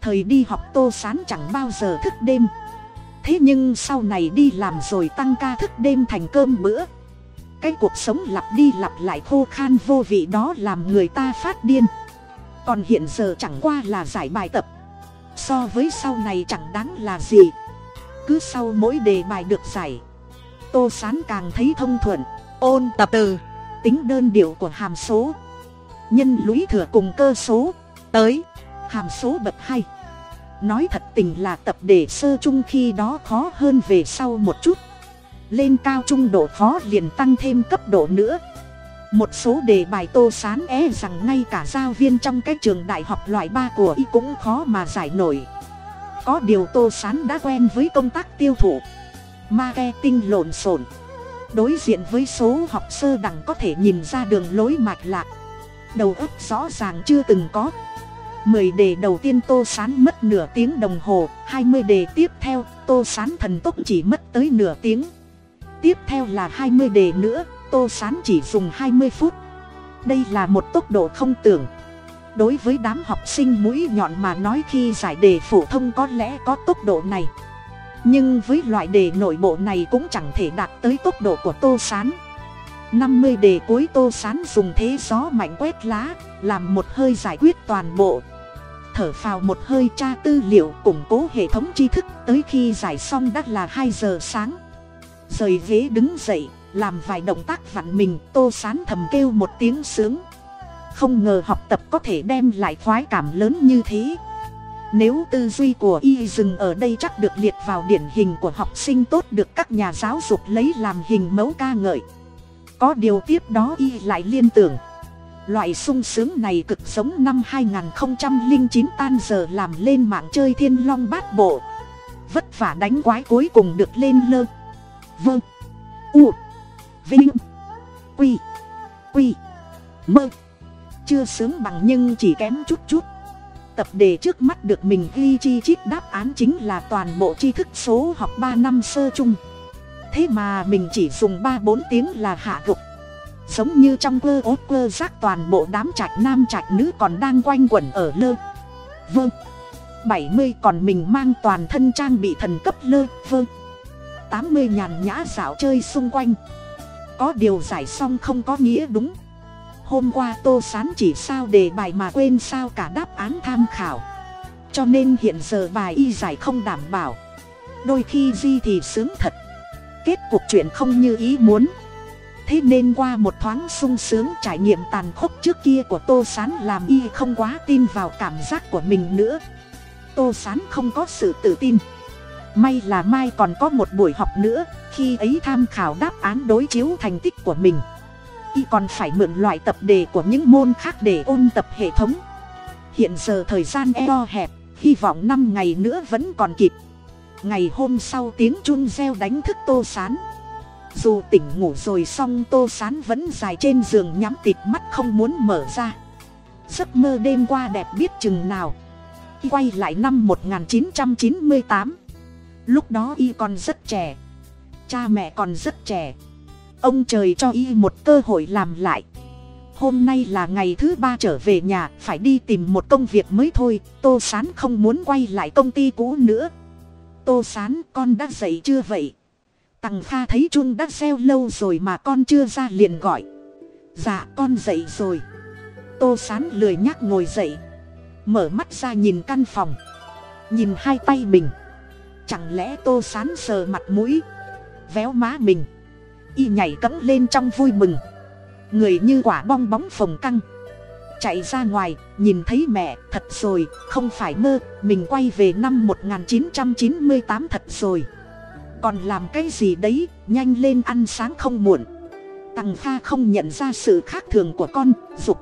Thời đi học tô sán chẳng bao giờ thức đêm thế nhưng sau này đi làm rồi tăng ca thức đêm thành cơm bữa. Cái cuộc sống lặp đi lặp lại khô khan vô vị đó làm người ta phát điên. Còn hiện giờ chẳng qua là giải bài tập. So với sau này chẳng đáng là gì. Cứ sau mỗi đề bài được giải, tô sán càng thấy thông thuận, ôn tập từ, tính đơn điệu của hàm số. Nhân lũy thừa cùng cơ số, tới, hàm số bậc hai nói thật tình là tập đề sơ chung khi đó khó hơn về sau một chút. Lên cao trung độ khó liền tăng thêm cấp độ nữa. Một số đề bài tô sán é rằng ngay cả giáo viên trong cái trường đại học loại ba của y cũng khó mà giải nổi. Có điều tô sán đã quen với công tác tiêu thụ. Marketing lộn xộn. Đối diện với số học sơ đẳng có thể nhìn ra đường lối mạch lạc. Đầu óc rõ ràng chưa từng có mười đề đầu tiên tô sán mất nửa tiếng đồng hồ, hai mươi đề tiếp theo, tô sán thần tốc chỉ mất tới nửa tiếng. Tiếp theo là hai mươi đề nữa, tô sán chỉ dùng hai mươi phút. Đây là một tốc độ không tưởng. Đối với đám học sinh mũi nhọn mà nói khi giải đề phổ thông có lẽ có tốc độ này. Nhưng với loại đề nội bộ này cũng chẳng thể đạt tới tốc độ của tô sán. Năm mươi đề cuối tô sán dùng thế gió mạnh quét lá, làm một hơi giải quyết toàn bộ thở phào một hơi tra tư liệu củng cố hệ thống tri thức, tới khi giải xong đã là hai giờ sáng. Rời ghế đứng dậy, làm vài động tác vặn mình, tô sán thầm kêu một tiếng sướng. Không ngờ học tập có thể đem lại khoái cảm lớn như thế. Nếu tư duy của y dừng ở đây chắc được liệt vào điển hình của học sinh tốt được các nhà giáo dục lấy làm hình mẫu ca ngợi. Có điều tiếp đó y lại liên tưởng loại sung sướng này cực giống năm 2009 tan giờ làm lên mạng chơi thiên long bát bộ. Vất vả đánh quái cuối cùng được lên lơ. Vơ. U. Vinh. Quy. Quy. Mơ. Chưa sướng bằng nhưng chỉ kém chút chút. Tập đề trước mắt được mình ghi chi chít đáp án chính là toàn bộ tri thức số học ba năm sơ chung. Thế mà mình chỉ dùng ba bốn tiếng là hạ gục giống như trong quơ ốt quơ rác toàn bộ đám trạch nam trạch nữ còn đang quanh quẩn ở lơ. Vơ. Bảy mươi còn mình mang toàn thân trang bị thần cấp lơ. Vơ. Tám mươi nhàn nhã xảo chơi xung quanh. Có điều giải xong không có nghĩa đúng. Hôm qua tô sán chỉ sao đề bài mà quên sao cả đáp án tham khảo. Cho nên hiện giờ bài y giải không đảm bảo. Đôi khi di thì sướng thật. Kết cuộc chuyện không như ý muốn thế nên qua một thoáng sung sướng trải nghiệm tàn khốc trước kia của tô sán làm y không quá tin vào cảm giác của mình nữa. Tô sán không có sự tự tin. May là mai còn có một buổi học nữa, khi ấy tham khảo đáp án đối chiếu thành tích của mình. Y còn phải mượn loại tập đề của những môn khác để ôn tập hệ thống. Hiện giờ thời gian eo hẹp, hy vọng năm ngày nữa vẫn còn kịp. Ngày hôm sau tiếng chun reo đánh thức tô sán dù tỉnh ngủ rồi xong tô sán vẫn dài trên giường nhắm tịt mắt không muốn mở ra. Giấc mơ đêm qua đẹp biết chừng nào. Quay lại năm 1998 lúc đó y còn rất trẻ. Cha mẹ còn rất trẻ. Ông trời cho y một cơ hội làm lại. Hôm nay là ngày thứ ba trở về nhà, phải đi tìm một công việc mới thôi. Tô sán không muốn quay lại công ty cũ nữa. Tô sán, con đã dậy chưa vậy? Tằng kha thấy chun đã reo lâu rồi mà con chưa ra liền gọi. Dạ con dậy rồi. Tô s á n lười nhác ngồi dậy. Mở mắt ra nhìn căn phòng. Nhìn hai tay mình. Chẳng lẽ tô s á n sờ mặt mũi? Véo má mình. Y nhảy cẫng lên trong vui mừng. Người như quả bong bóng phồng căng. Chạy ra ngoài, nhìn thấy mẹ, thật rồi, không phải mơ, mình quay về năm 1998 thật rồi còn làm cái gì đấy, nhanh lên ăn sáng không muộn. Tằng kha không nhận ra sự khác thường của con, dục.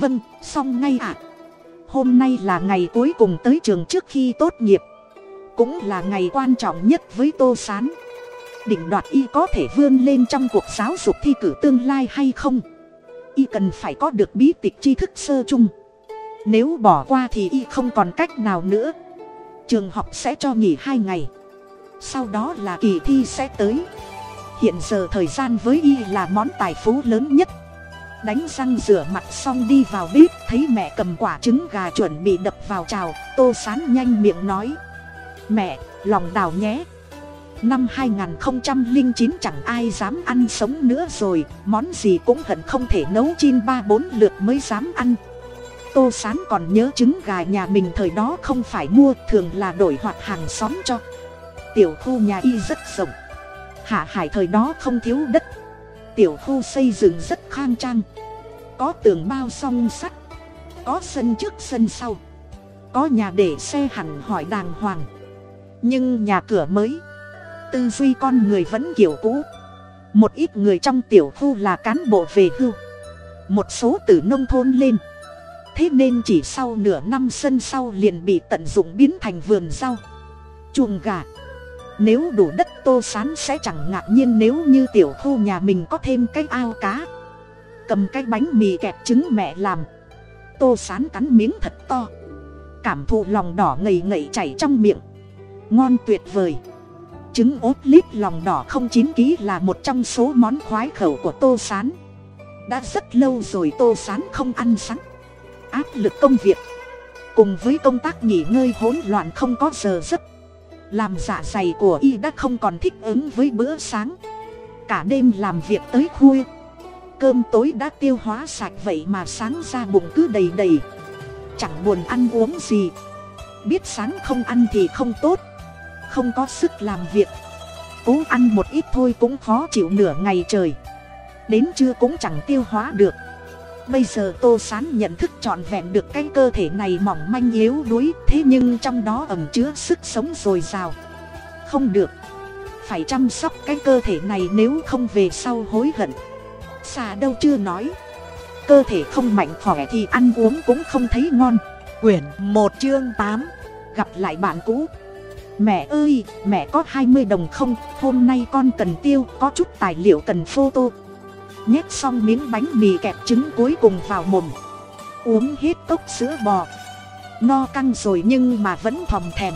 Vâng xong ngay ạ. À. hôm nay là ngày cuối cùng tới trường trước khi tốt nghiệp. Cũng là ngày quan trọng nhất với tô s á n định đoạt y có thể vươn lên trong cuộc giáo dục thi cử tương lai hay không? Y cần phải có được bí tịch tri thức sơ chung. Nếu bỏ qua thì y không còn cách nào nữa. Trường học sẽ cho nghỉ hai ngày sau đó là kỳ thi sẽ tới. Hiện giờ thời gian với y là món tài phú lớn nhất. Đánh răng rửa mặt xong đi vào bếp, thấy mẹ cầm quả trứng gà chuẩn bị đập vào trào tô sán nhanh miệng nói. Mẹ, lòng đào nhé. Năm 2009 chẳng ai dám ăn sống nữa rồi, món gì cũng hận không thể nấu chin ba bốn lượt mới dám ăn. Tô sán còn nhớ trứng gà nhà mình thời đó không phải mua, thường là đổi hoặc hàng xóm cho tiểu khu nhà y rất rộng. Hạ hải thời đó không thiếu đất. Tiểu khu xây dựng rất khang trang. Có tường bao song sắt. Có sân trước sân sau. Có nhà để xe hẳn hỏi đàng hoàng. Nhưng nhà cửa mới. Tư duy con người vẫn kiểu cũ. Một ít người trong tiểu khu là cán bộ về hưu. Một số từ nông thôn lên. Thế nên chỉ sau nửa năm sân sau liền bị tận dụng biến thành vườn rau. Chuồng gà nếu đủ đất tô sán sẽ chẳng ngạc nhiên nếu như tiểu khu nhà mình có thêm cái ao cá. Cầm cái bánh mì kẹp trứng mẹ làm. Tô sán cắn miếng thật to. Cảm thụ lòng đỏ ngầy ngậy chảy trong miệng. Ngon tuyệt vời. Trứng ốp lít lòng đỏ không chín ký là một trong số món khoái khẩu của tô sán. Đã rất lâu rồi tô sán không ăn sẵn. Áp lực công việc. Cùng với công tác nghỉ ngơi hỗn loạn không có giờ giấc làm dạ dày của y đã không còn thích ứng với bữa sáng. Cả đêm làm việc tới khuya. Cơm tối đã tiêu hóa sạch vậy mà sáng ra bụng cứ đầy đầy. Chẳng buồn ăn uống gì. Biết sáng không ăn thì không tốt. Không có sức làm việc. Cố ăn một ít thôi cũng khó chịu nửa ngày trời. Đến trưa cũng chẳng tiêu hóa được bây giờ tô sán nhận thức trọn vẹn được cái cơ thể này mỏng manh yếu đuối, thế nhưng trong đó ẩm chứa sức sống dồi dào. Không được. Phải chăm sóc cái cơ thể này nếu không về sau hối hận. Xà đâu chưa nói. Cơ thể không mạnh khỏe thì ăn uống cũng không thấy ngon. Quyển một chương tám. Gặp lại bạn cũ. Mẹ ơi, mẹ có hai mươi đồng không? Hôm nay con cần tiêu, có chút tài liệu cần photo nhét xong miếng bánh mì kẹp trứng cuối cùng vào mồm. Uống hết cốc sữa bò. No căng rồi nhưng mà vẫn thòm thèm.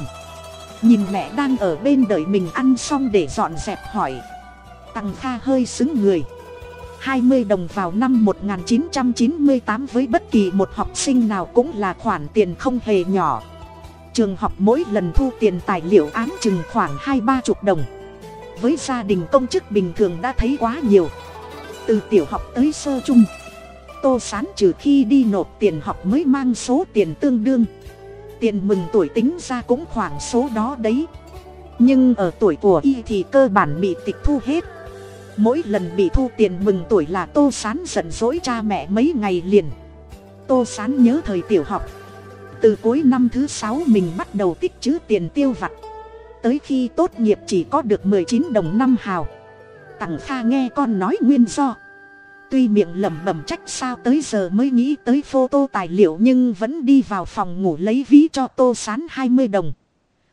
Nhìn mẹ đang ở bên đợi mình ăn xong để dọn dẹp hỏi. Tăng kha hơi xứng người. Hai mươi đồng vào năm một nghìn chín trăm chín mươi tám với bất kỳ một học sinh nào cũng là khoản tiền không hề nhỏ. Trường học mỗi lần thu tiền tài liệu án chừng khoảng hai ba chục đồng. Với gia đình công chức bình thường đã thấy quá nhiều từ tiểu học tới sơ chung tô sán trừ khi đi nộp tiền học mới mang số tiền tương đương. Tiền mừng tuổi tính ra cũng khoảng số đó đấy. Nhưng ở tuổi của y thì cơ bản bị tịch thu hết. Mỗi lần bị thu tiền mừng tuổi là tô sán giận dỗi cha mẹ mấy ngày liền. Tô sán nhớ thời tiểu học. Từ cuối năm thứ sáu mình bắt đầu tích chữ tiền tiêu vặt. Tới khi tốt nghiệp chỉ có được mười chín đồng năm hào tằng kha nghe con nói nguyên do. Tuy miệng lẩm bẩm trách sao tới giờ mới nghĩ tới photo tài liệu nhưng vẫn đi vào phòng ngủ lấy ví cho tô sán hai mươi đồng.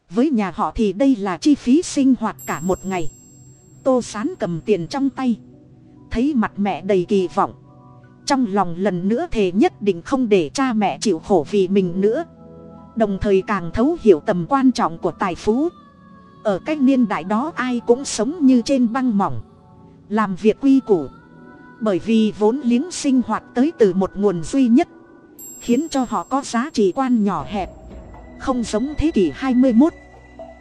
Với nhà họ thì đây là chi phí sinh hoạt cả một ngày. Tô sán cầm tiền trong tay. Thấy mặt mẹ đầy kỳ vọng. Trong lòng lần nữa thề nhất định không để cha mẹ chịu khổ vì mình nữa. Đồng thời càng thấu hiểu tầm quan trọng của tài phú. Ở cách niên đại đó ai cũng sống như trên băng mỏng làm việc quy củ. Bởi vì vốn liếng sinh hoạt tới từ một nguồn duy nhất, khiến cho họ có giá trị quan nhỏ hẹp. Không giống thế kỷ hai mươi 21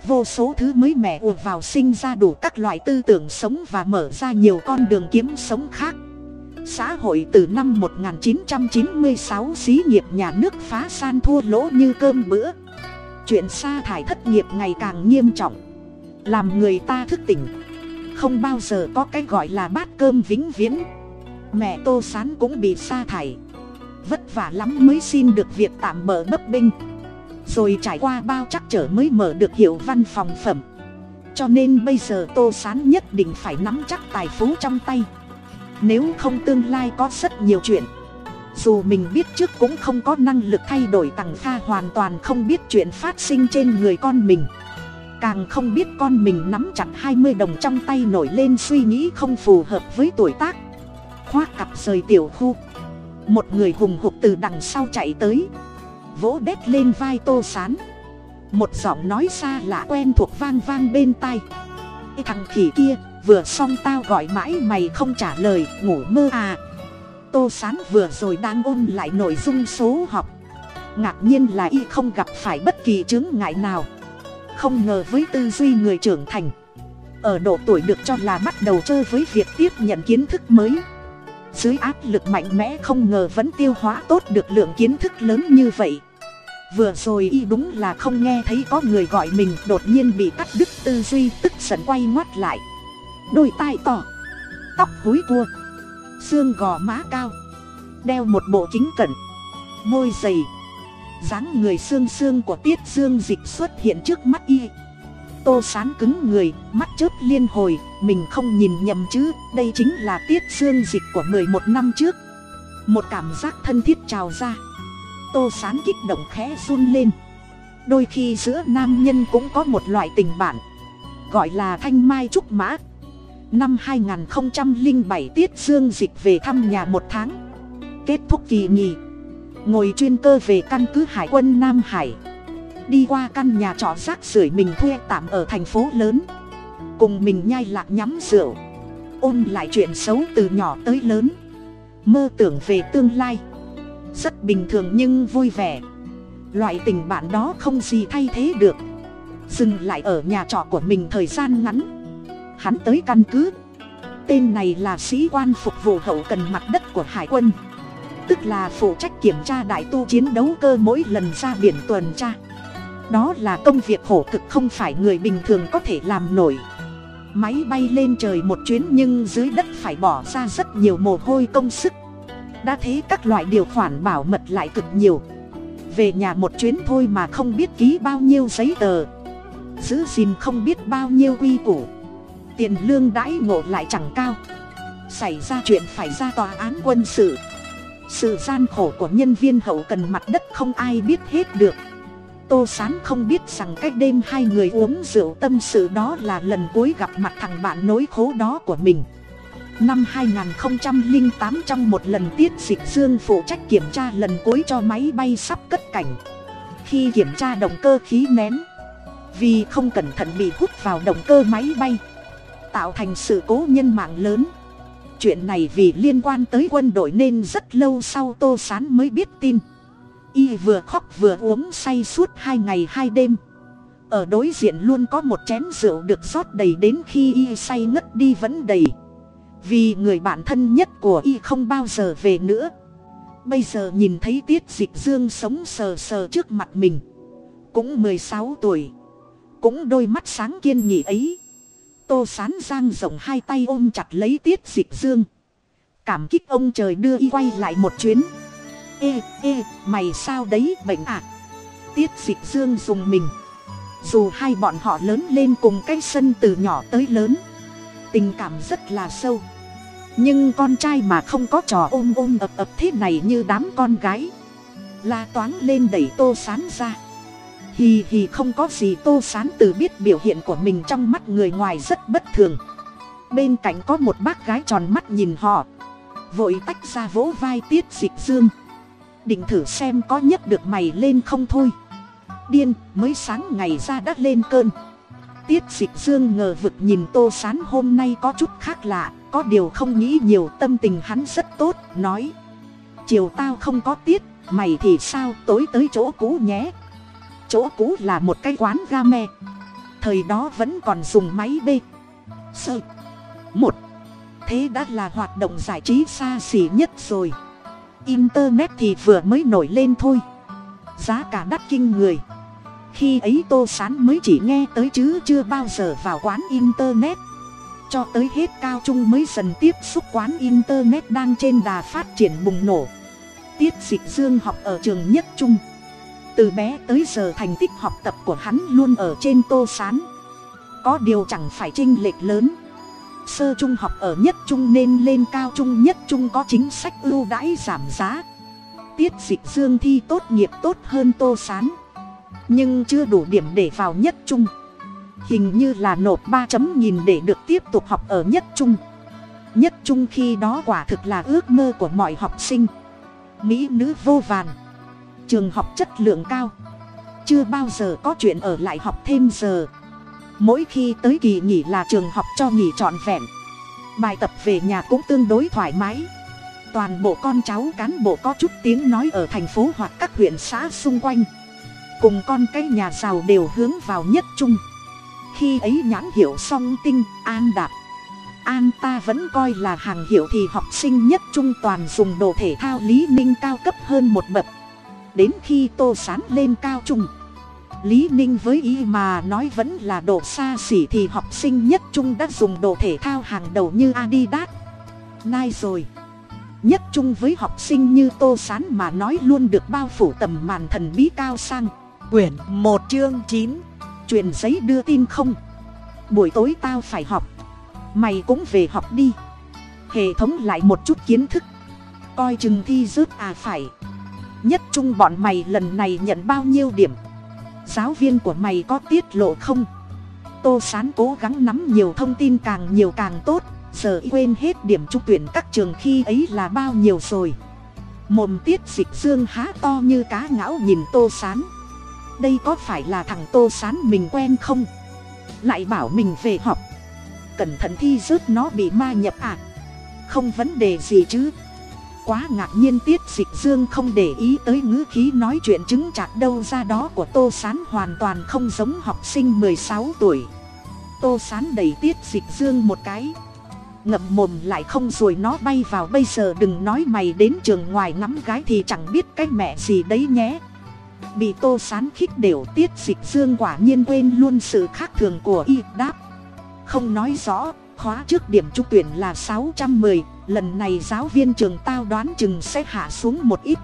vô số thứ mới mẻ ùa vào sinh ra đủ các loại tư tưởng sống và mở ra nhiều con đường kiếm sống khác. Xã hội từ năm 1996 xí nghiệp nhà nước phá san thua lỗ như cơm bữa. Chuyện sa thải thất nghiệp ngày càng nghiêm trọng, làm người ta thức tỉnh không bao giờ có cái gọi là bát cơm vĩnh viễn. Mẹ tô sán cũng bị sa thải. Vất vả lắm mới xin được việc tạm bỡ bấp bênh. Rồi trải qua bao chắc trở mới mở được hiệu văn phòng phẩm. Cho nên bây giờ tô sán nhất định phải nắm chắc tài phú trong tay. Nếu không tương lai có rất nhiều chuyện. Dù mình biết trước cũng không có năng lực thay đổi tằng kha hoàn toàn không biết chuyện phát sinh trên người con mình càng không biết con mình nắm chặt hai mươi đồng trong tay nổi lên suy nghĩ không phù hợp với tuổi tác. Khoác cặp rời tiểu khu. Một người hùng hục từ đằng sau chạy tới. Vỗ đét lên vai tô sán. Một giọng nói xa lạ quen thuộc vang vang bên tai. Thằng khỉ kia, vừa xong tao gọi mãi mày không trả lời, ngủ mơ à. Tô sán vừa rồi đang ôn lại nội dung số học. Ngạc nhiên là y không gặp phải bất kỳ chứng ngại nào không ngờ với tư duy người trưởng thành. Ở độ tuổi được cho là bắt đầu chơi với việc tiếp nhận kiến thức mới. Dưới áp lực mạnh mẽ không ngờ vẫn tiêu hóa tốt được lượng kiến thức lớn như vậy. Vừa rồi y đúng là không nghe thấy có người gọi mình, đột nhiên bị cắt đứt tư duy, tức giận quay ngoắt lại. Đôi tai to, tóc húi cua, xương gò má cao, đeo một bộ kính cẩn, môi dày dáng người xương xương của tiết dương dịch xuất hiện trước mắt y. Tô sán cứng người, mắt chớp liên hồi, mình không nhìn nhầm chứ, đây chính là tiết dương dịch của mười một năm trước. Một cảm giác thân thiết trào ra. Tô sán kích động khẽ run lên. Đôi khi giữa nam nhân cũng có một loại tình bạn, gọi là thanh mai trúc mã. Năm hai nghìn bảy tiết dương dịch về thăm nhà một tháng. Kết thúc kỳ nghỉ ngồi chuyên cơ về căn cứ hải quân nam hải. Đi qua căn nhà trọ rác rưởi mình thuê tạm ở thành phố lớn. Cùng mình nhai lạc nhắm rượu. Ôn lại chuyện xấu từ nhỏ tới lớn. Mơ tưởng về tương lai. Rất bình thường nhưng vui vẻ. Loại tình bạn đó không gì thay thế được. Dừng lại ở nhà trọ của mình thời gian ngắn. Hắn tới căn cứ. Tên này là sĩ quan phục vụ hậu cần mặt đất của hải quân. Tức là phụ trách kiểm tra đại tu chiến đấu cơ mỗi lần ra biển tuần tra. Đó là công việc khổ cực không phải người bình thường có thể làm nổi. Máy bay lên trời một chuyến nhưng dưới đất phải bỏ ra rất nhiều mồ hôi công sức. Đã thấy các loại điều khoản bảo mật lại cực nhiều. Về nhà một chuyến thôi mà không biết ký bao nhiêu giấy tờ. Giữ gìn không biết bao nhiêu quy củ. Tiền lương đãi ngộ lại chẳng cao. Xảy ra chuyện phải ra tòa án quân sự sự gian khổ của nhân viên hậu cần mặt đất không ai biết hết được. Tô sán không biết rằng cách đêm hai người uống rượu tâm sự đó là lần cuối gặp mặt thằng bạn nối khố đó của mình. Năm 2008 trong một lần tiết dịch dương phụ trách kiểm tra lần cuối cho máy bay sắp cất cảnh khi kiểm tra động cơ khí nén, vì không cẩn thận bị hút vào động cơ máy bay, tạo thành sự cố nhân mạng lớn chuyện này vì liên quan tới quân đội nên rất lâu sau tô sán mới biết tin. Y vừa khóc vừa uống say suốt hai ngày hai đêm. Ở đối diện luôn có một chén rượu được rót đầy đến khi y say ngất đi vẫn đầy. Vì người bạn thân nhất của y không bao giờ về nữa. Bây giờ nhìn thấy tiết dịch dương sống sờ sờ trước mặt mình. Cũng mười sáu tuổi. Cũng đôi mắt sáng kiên nghị ấy tô sán giang rộng hai tay ôm chặt lấy tiết dịch dương. Cảm kích ông trời đưa y quay lại một chuyến. Ê ê, mày sao đấy, bệnh ạ à? tiết dịch dương dùng mình. Dù hai bọn họ lớn lên cùng cái sân từ nhỏ tới lớn, tình cảm rất là sâu. Nhưng con trai mà không có trò ôm ôm ập ập thế này như đám con gái, la toán lên đẩy tô sán ra hì hì không có gì tô sán từ biết biểu hiện của mình trong mắt người ngoài rất bất thường. Bên cạnh có một bác gái tròn mắt nhìn họ. Vội tách ra vỗ vai tiết dịch dương. Định thử xem có nhấc được mày lên không thôi. Điên, mới sáng ngày ra đã lên cơn. Tiết dịch dương ngờ vực nhìn tô sán hôm nay có chút khác lạ, có điều không nghĩ nhiều tâm tình hắn rất tốt, nói. Chiều tao không có tiết, mày thì sao, tối tới chỗ cũ nhé chỗ cũ là một cái quán ga me. Thời đó vẫn còn dùng máy b sơ. Một. Thế đã là hoạt động giải trí xa xỉ nhất rồi. Internet thì vừa mới nổi lên thôi. Giá cả đắt kinh người. Khi ấy tô sán mới chỉ nghe tới chứ chưa bao giờ vào quán internet. Cho tới hết cao trung mới dần tiếp xúc quán internet đang trên đà phát triển bùng nổ. Tiết dịch dương học ở trường nhất trung từ bé tới giờ thành tích học tập của hắn luôn ở trên tô sán. Có điều chẳng phải chênh lệch lớn. Sơ trung học ở nhất trung nên lên cao trung nhất trung có chính sách ưu đãi giảm giá. Tiết dịch dương thi tốt nghiệp tốt hơn tô sán. Nhưng chưa đủ điểm để vào nhất trung. Hình như là nộp ba chấm nhìn để được tiếp tục học ở nhất trung. Nhất trung khi đó quả thực là ước mơ của mọi học sinh. Mỹ nữ vô vàn trường học chất lượng cao. Chưa bao giờ có chuyện ở lại học thêm giờ. Mỗi khi tới kỳ nghỉ là trường học cho nghỉ trọn vẹn. Bài tập về nhà cũng tương đối thoải mái. Toàn bộ con cháu cán bộ có chút tiếng nói ở thành phố hoặc các huyện xã xung quanh. Cùng con cái nhà giàu đều hướng vào nhất trung. Khi ấy nhãn hiệu song tinh, an đạp. An ta vẫn coi là hàng hiệu thì học sinh nhất trung toàn dùng đồ thể thao lý ninh cao cấp hơn một bậc đến khi tô sán lên cao trung lý ninh với ý mà nói vẫn là đồ xa xỉ thì học sinh nhất trung đã dùng đồ thể thao hàng đầu như adidas. Nai rồi. Nhất trung với học sinh như tô sán mà nói luôn được bao phủ tầm màn thần bí cao sang. Quyển một chương chín. Truyền giấy đưa tin không? Buổi tối tao phải học. Mày cũng về học đi. Hệ thống lại một chút kiến thức. Coi chừng thi rớt à phải nhất trung bọn mày lần này nhận bao nhiêu điểm? Giáo viên của mày có tiết lộ không? Tô sán cố gắng nắm nhiều thông tin càng nhiều càng tốt, giờ quên hết điểm trung tuyển các trường khi ấy là bao nhiêu rồi. Mồm tiết dịch dương há to như cá ngão nhìn tô sán. Đây có phải là thằng tô sán mình quen không? Lại bảo mình về học. Cẩn thận thi rớt nó bị ma nhập à? Không vấn đề gì chứ quá ngạc nhiên tiết dịch dương không để ý tới ngữ khí nói chuyện chứng chạc đâu ra đó của tô s á n hoàn toàn không giống học sinh mười sáu tuổi. Tô s á n đẩy tiết dịch dương một cái. Ngậm mồm lại không rồi nó bay vào bây giờ đừng nói mày đến trường ngoài ngắm gái thì chẳng biết cái mẹ gì đấy nhé. Bị tô sán khích đều tiết dịch dương quả nhiên quên luôn sự khác thường của y đáp. Không nói rõ khóa trước điểm trúng tuyển là sáu trăm mười, lần này giáo viên trường tao đoán chừng sẽ hạ xuống một ít.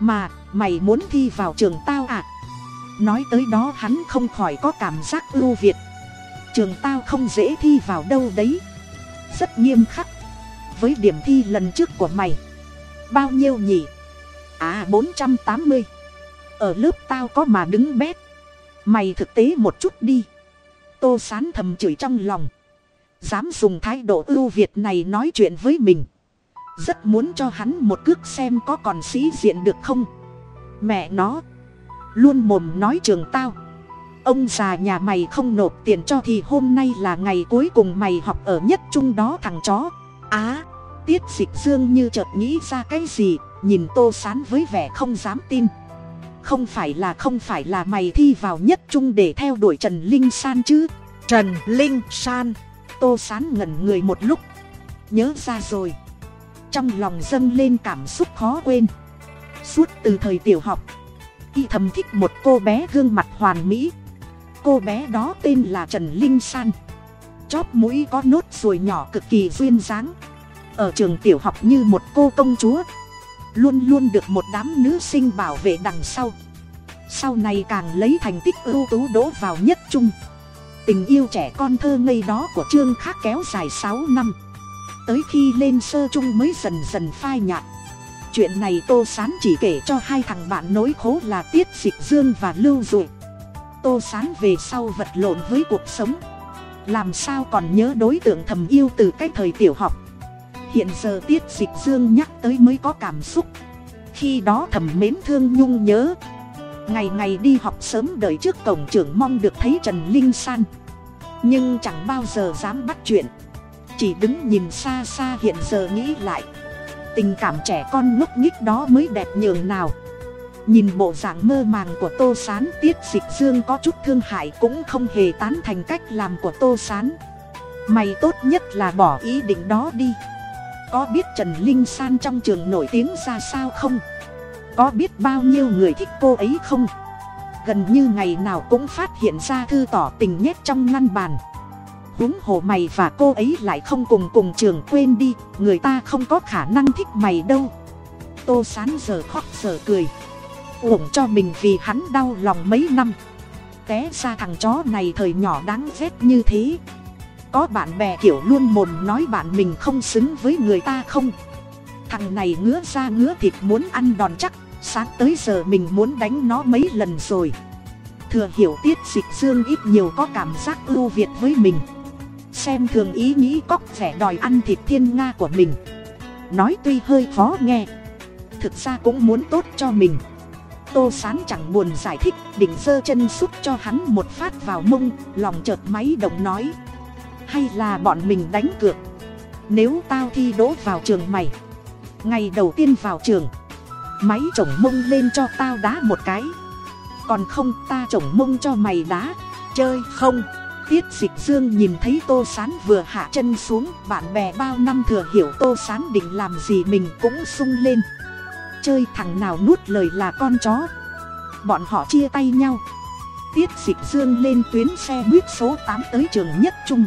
Mà, mày muốn thi vào trường tao à? Nói tới đó hắn không khỏi có cảm giác ưu việt. Trường tao không dễ thi vào đâu đấy. Rất nghiêm khắc. Với điểm thi lần trước của mày, bao nhiêu nhỉ? À bốn trăm tám mươi. Ở lớp tao có mà đứng bét. Mày thực tế một chút đi. Tô sán thầm chửi trong lòng dám dùng thái độ ưu việt này nói chuyện với mình. Rất muốn cho hắn một cước xem có còn sĩ diện được không. Mẹ nó, luôn mồm nói trường tao. Ông già nhà mày không nộp tiền cho thì hôm nay là ngày cuối cùng mày học ở nhất trung đó thằng chó. Á, tiết dịch dương như chợt nghĩ ra cái gì, nhìn tô sán với vẻ không dám tin. Không phải là, không phải là mày thi vào nhất trung để theo đuổi trần linh san chứ? Trần linh san tô sán ngẩn người một lúc. Nhớ ra rồi. Trong lòng dâng lên cảm xúc khó quên. Suốt từ thời tiểu học, y thầm thích một cô bé gương mặt hoàn mỹ. Cô bé đó tên là trần linh san. Chóp mũi có nốt ruồi nhỏ cực kỳ duyên dáng. Ở trường tiểu học như một cô công chúa. Luôn luôn được một đám nữ sinh bảo vệ đằng sau. Sau này càng lấy thành tích ưu tú đỗ vào nhất trung tình yêu trẻ con thơ ngây đó của trương khác kéo dài sáu năm. Tới khi lên sơ chung mới dần dần phai nhạt. Chuyện này tô sán chỉ kể cho hai thằng bạn nối khố là tiết dịch dương và lưu dụi tô sán về sau vật lộn với cuộc sống. Làm sao còn nhớ đối tượng thầm yêu từ cái thời tiểu học? Hiện giờ tiết dịch dương nhắc tới mới có cảm xúc. Khi đó thầm mến thương nhung nhớ ngày ngày đi học sớm đợi trước cổng trưởng mong được thấy trần linh san. Nhưng chẳng bao giờ dám bắt chuyện. Chỉ đứng nhìn xa xa hiện giờ nghĩ lại. Tình cảm trẻ con ngốc nghích đó mới đẹp nhường nào. Nhìn bộ dạng mơ màng của tô s á n tiết dịch dương có chút thương hại cũng không hề tán thành cách làm của tô s á n mày tốt nhất là bỏ ý định đó đi. Có biết trần linh san trong trường nổi tiếng ra sao không? Có biết bao nhiêu người thích cô ấy không? Gần như ngày nào cũng phát hiện ra thư tỏ tình nhét trong ngăn bàn. Huống hồ mày và cô ấy lại không cùng cùng trường quên đi, người ta không có khả năng thích mày đâu. Tô sán giờ khóc giờ cười. Uổng cho mình vì hắn đau lòng mấy năm. Té ra thằng chó này thời nhỏ đáng ghét như thế. Có bạn bè kiểu luôn mồm nói bạn mình không xứng với người ta không? Thằng này ngứa ra ngứa thịt muốn ăn đòn chắc sáng tới giờ mình muốn đánh nó mấy lần rồi. Thừa hiểu tiết dịch dương ít nhiều có cảm giác ưu việt với mình. Xem thường ý nghĩ cóc vẻ đòi ăn thịt thiên nga của mình. Nói tuy hơi khó nghe, thực ra cũng muốn tốt cho mình. Tô sán chẳng buồn giải thích, định giơ chân xúc cho hắn một phát vào mông, lòng chợt máy động nói. Hay là bọn mình đánh cược? Nếu tao thi đỗ vào trường mày, ngày đầu tiên vào trường máy trồng mông lên cho tao đá một cái. Còn không, ta trồng mông cho mày đá. Chơi không? Tiết dịch dương nhìn thấy tô sán vừa hạ chân xuống. Bạn bè bao năm thừa hiểu tô sán định làm gì mình cũng sung lên. Chơi thằng nào nuốt lời là con chó. Bọn họ chia tay nhau. Tiết dịch dương lên tuyến xe buýt số tám tới trường nhất trung.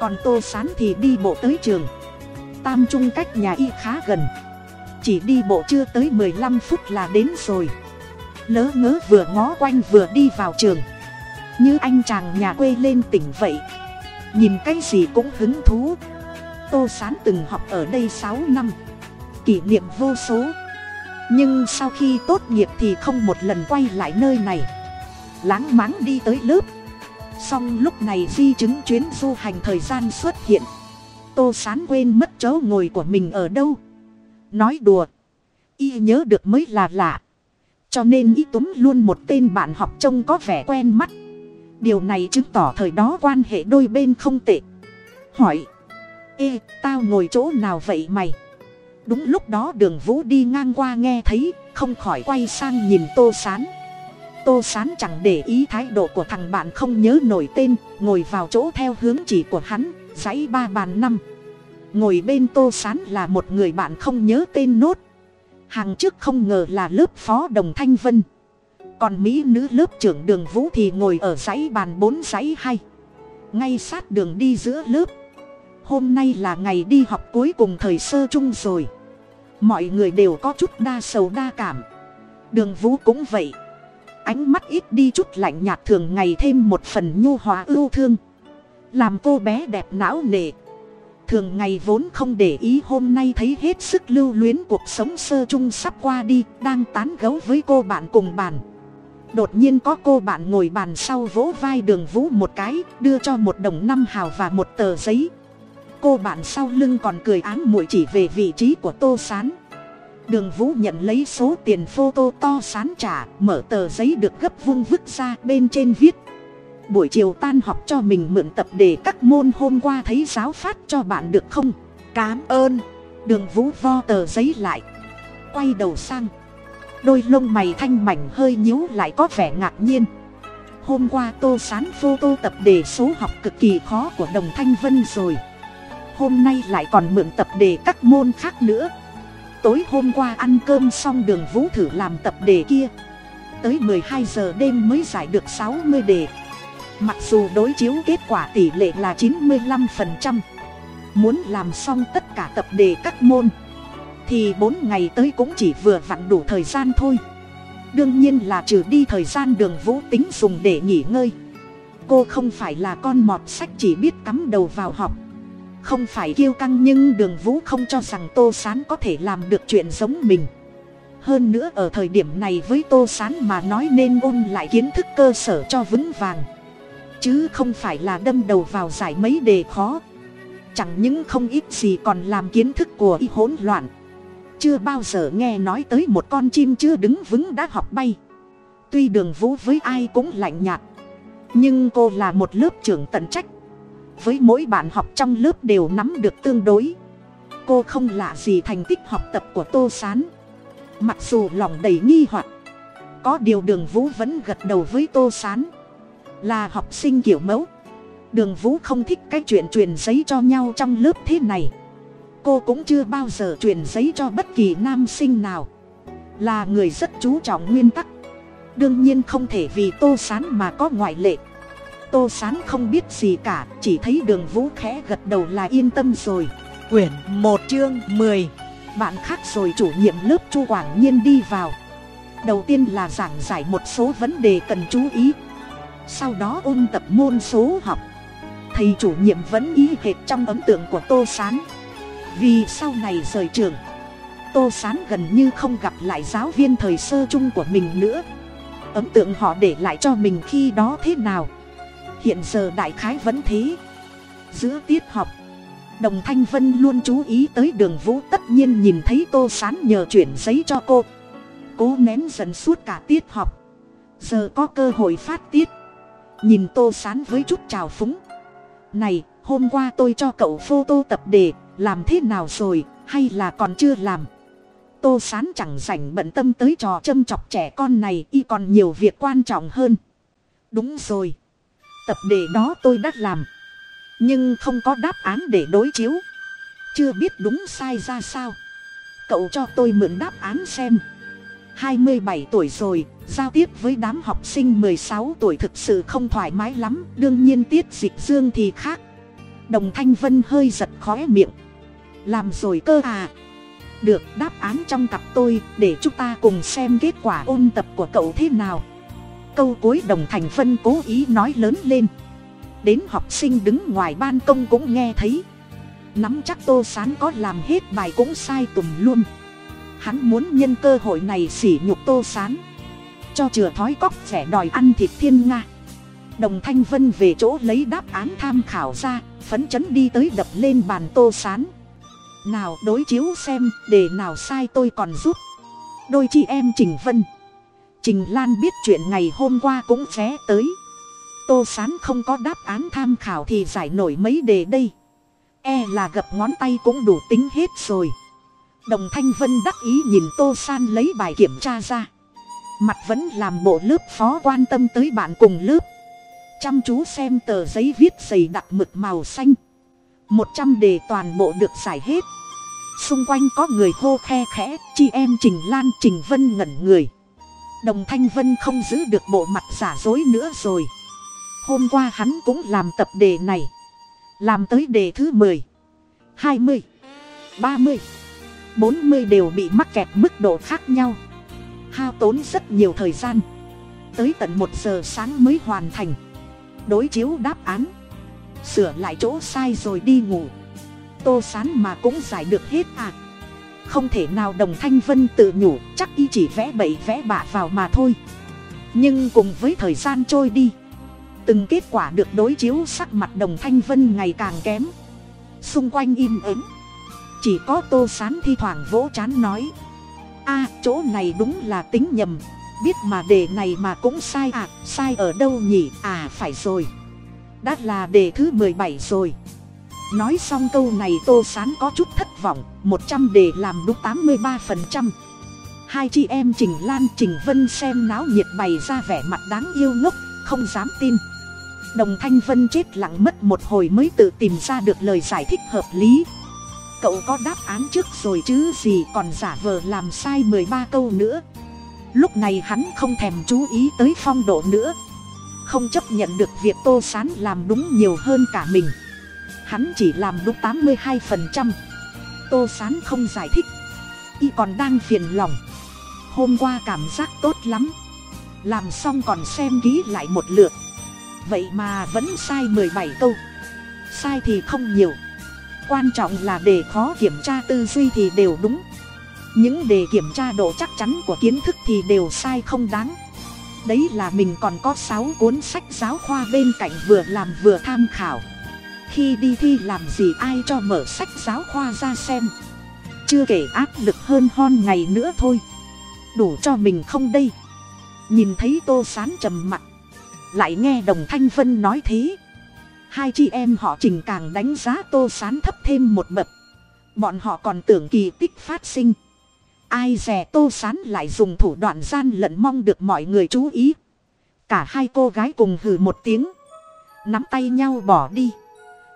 Còn tô sán thì đi bộ tới trường. Tam trung cách nhà y khá gần chỉ đi bộ chưa tới mười lăm phút là đến rồi. Lỡ ngớ vừa ngó quanh vừa đi vào trường. Như anh chàng nhà quê lên tỉnh vậy. Nhìn cái gì cũng hứng thú. Tô sán từng học ở đây sáu năm. Kỷ niệm vô số. Nhưng sau khi tốt nghiệp thì không một lần quay lại nơi này. Láng máng đi tới lớp. Song lúc này di chứng chuyến du hành thời gian xuất hiện. Tô sán quên mất chỗ ngồi của mình ở đâu nói đùa. Y nhớ được mới là lạ. Cho nên y túm luôn một tên bạn học trông có vẻ quen mắt. Điều này chứng tỏ thời đó quan hệ đôi bên không tệ. Hỏi, ê, tao ngồi chỗ nào vậy mày? Đúng lúc đó đường vũ đi ngang qua nghe thấy, không khỏi quay sang nhìn tô sán. Tô sán chẳng để ý thái độ của thằng bạn không nhớ nổi tên, ngồi vào chỗ theo hướng chỉ của hắn dãy ba bàn năm ngồi bên tô sán là một người bạn không nhớ tên nốt. Hàng trước không ngờ là lớp phó đồng thanh vân. Còn mỹ nữ lớp trưởng đường vũ thì ngồi ở dãy bàn bốn dãy hai. Ngay sát đường đi giữa lớp. Hôm nay là ngày đi học cuối cùng thời sơ chung rồi. Mọi người đều có chút đa sầu đa cảm. Đường vũ cũng vậy. Ánh mắt ít đi chút lạnh nhạt thường ngày thêm một phần nhu hòa ưu thương. Làm cô bé đẹp não nề thường ngày vốn không để ý hôm nay thấy hết sức lưu luyến cuộc sống sơ chung sắp qua đi, đang tán gấu với cô bạn cùng bàn. Đột nhiên có cô bạn ngồi bàn sau vỗ vai đường vũ một cái, đưa cho một đồng năm hào và một tờ giấy. Cô bạn sau lưng còn cười ám muội chỉ về vị trí của tô s á n đường vũ nhận lấy số tiền phô tô to sán trả, mở tờ giấy được gấp vung vứt ra, bên trên viết buổi chiều tan học cho mình mượn tập để các môn hôm qua thấy giáo phát cho bạn được không? Cám ơn. Đường vũ vo tờ giấy lại. Quay đầu sang. Đôi lông mày thanh mảnh hơi nhíu lại có vẻ ngạc nhiên. Hôm qua tô sán phô tô tập đề số học cực kỳ khó của đồng thanh vân rồi. Hôm nay lại còn mượn tập đề các môn khác nữa. Tối hôm qua ăn cơm xong đường vũ thử làm tập đề kia. Tới mười hai giờ đêm mới giải được sáu mươi đề mặc dù đối chiếu kết quả tỷ lệ là chín mươi lăm phần trăm, muốn làm xong tất cả tập đề các môn, thì bốn ngày tới cũng chỉ vừa vặn đủ thời gian thôi. Đương nhiên là trừ đi thời gian đường vũ tính dùng để nghỉ ngơi. Cô không phải là con mọt sách chỉ biết cắm đầu vào học. Không phải kiêu căng nhưng đường vũ không cho rằng tô s á n có thể làm được chuyện giống mình. Hơn nữa ở thời điểm này với tô s á n mà nói nên ôn lại kiến thức cơ sở cho vững vàng chứ không phải là đâm đầu vào giải mấy đề khó. Chẳng những không ít gì còn làm kiến thức của y hỗn loạn. Chưa bao giờ nghe nói tới một con chim chưa đứng vững đã học bay. Tuy đường vũ với ai cũng lạnh nhạt. Nhưng cô là một lớp trưởng tận trách. Với mỗi bạn học trong lớp đều nắm được tương đối. Cô không lạ gì thành tích học tập của tô s á n mặc dù lòng đầy nghi hoặc, có điều đường vũ vẫn gật đầu với tô s á n là học sinh kiểu mẫu. Đường vũ không thích cái chuyện truyền giấy cho nhau trong lớp thế này. Cô cũng chưa bao giờ truyền giấy cho bất kỳ nam sinh nào. Là người rất chú trọng nguyên tắc. Đương nhiên không thể vì tô s á n mà có ngoại lệ. Tô sán không biết gì cả chỉ thấy đường vũ khẽ gật đầu là yên tâm rồi. Quyển một chương mười. Bạn khác rồi chủ nhiệm lớp chu quảng nhiên đi vào. Đầu tiên là giảng giải một số vấn đề cần chú ý sau đó ôn tập môn số học. Thầy chủ nhiệm vẫn y hệt trong ấn tượng của tô sán. Vì sau này rời trường, tô sán gần như không gặp lại giáo viên thời sơ chung của mình nữa. Ấn tượng họ để lại cho mình khi đó thế nào? Hiện giờ đại khái vẫn thế. Giữa tiết học, đồng thanh vân luôn chú ý tới đường vũ tất nhiên nhìn thấy tô sán nhờ chuyển giấy cho cô. Cố nén dần suốt cả tiết học. Giờ có cơ hội phát tiết nhìn tô sán với chút trào phúng. Này, hôm qua tôi cho cậu phô tô tập đề, làm thế nào rồi, hay là còn chưa làm? Tô sán chẳng rảnh bận tâm tới trò châm chọc trẻ con này, y còn nhiều việc quan trọng hơn. Đúng rồi. Tập đề đó tôi đã làm. Nhưng không có đáp án để đối chiếu. Chưa biết đúng sai ra sao. Cậu cho tôi mượn đáp án xem hai mươi bảy tuổi rồi, giao tiếp với đám học sinh mười sáu tuổi thực sự không thoải mái lắm, đương nhiên tiết dịch dương thì khác. Đồng thanh vân hơi giật khóe miệng. Làm rồi cơ à? Được, đáp án trong cặp tôi, để chúng ta cùng xem kết quả ôn tập của cậu thế nào. Câu cuối đồng thành phân cố ý nói lớn lên. Đến học sinh đứng ngoài ban công cũng nghe thấy. Nắm chắc tô sán có làm hết bài cũng sai tùm luôn hắn muốn nhân cơ hội này xỉ nhục tô sán. Cho chừa thói cóc vẻ đòi ăn thịt thiên nga. Đồng thanh vân về chỗ lấy đáp án tham khảo ra, phấn chấn đi tới đập lên bàn tô sán. Nào, đối chiếu xem, để nào sai tôi còn giúp. Đôi chị em trình vân. Trình lan biết chuyện ngày hôm qua cũng vé tới. Tô sán không có đáp án tham khảo thì giải nổi mấy đề đây. E là gập ngón tay cũng đủ tính hết rồi đồng thanh vân đắc ý nhìn tô san lấy bài kiểm tra ra. Mặt vẫn làm bộ lớp phó quan tâm tới bạn cùng lớp. Chăm chú xem tờ giấy viết dày đặc mực màu xanh. Một trăm đề toàn bộ được giải hết. Xung quanh có người hô khe khẽ, chị em trình lan, trình vân ngẩn người. Đồng thanh vân không giữ được bộ mặt giả dối nữa rồi. Hôm qua hắn cũng làm tập đề này. Làm tới đề thứ mười, hai mươi, ba mươi bốn mươi đều bị mắc kẹt mức độ khác nhau. Hao tốn rất nhiều thời gian. Tới tận một giờ sáng mới hoàn thành. Đối chiếu đáp án. Sửa lại chỗ sai rồi đi ngủ. Tô sán mà cũng giải được hết à. Không thể nào đồng thanh vân tự nhủ, chắc y chỉ vẽ bậy vẽ bạ vào mà thôi. Nhưng cùng với thời gian trôi đi, từng kết quả được đối chiếu sắc mặt đồng thanh vân ngày càng kém. Xung quanh im ắng chỉ có tô sán thi thoảng vỗ chán nói. A, chỗ này đúng là tính nhầm. Biết mà đề này mà cũng sai à sai ở đâu nhỉ? À phải rồi. Đã là đề thứ mười bảy rồi. Nói xong câu này tô sán có chút thất vọng, một trăm đề làm đúng tám mươi ba phần trăm. Hai chị em trình lan, trình vân xem náo nhiệt bày ra vẻ mặt đáng yêu ngốc, không dám tin. Đồng thanh vân chết lặng mất một hồi mới tự tìm ra được lời giải thích hợp lý cậu có đáp án trước rồi chứ gì còn giả vờ làm sai mười ba câu nữa. Lúc này hắn không thèm chú ý tới phong độ nữa. Không chấp nhận được việc tô sán làm đúng nhiều hơn cả mình. Hắn chỉ làm đúng tám mươi hai phần trăm. Tô sán không giải thích. Y còn đang phiền lòng. Hôm qua cảm giác tốt lắm. Làm xong còn xem ký lại một lượt. Vậy mà vẫn sai mười bảy câu. Sai thì không nhiều quan trọng là đề khó kiểm tra tư duy thì đều đúng. Những đề kiểm tra độ chắc chắn của kiến thức thì đều sai không đáng. Đấy là mình còn có sáu cuốn sách giáo khoa bên cạnh vừa làm vừa tham khảo. Khi đi thi làm gì ai cho mở sách giáo khoa ra xem. Chưa kể áp lực hơn hon ngày nữa thôi. Đủ cho mình không đây. Nhìn thấy tô sán trầm mặt. Lại nghe đồng thanh vân nói thế hai chị em họ trình càng đánh giá tô sán thấp thêm một bậc. Bọn họ còn tưởng kỳ tích phát sinh. Ai dè tô sán lại dùng thủ đoạn gian lận mong được mọi người chú ý. Cả hai cô gái cùng hừ một tiếng. Nắm tay nhau bỏ đi.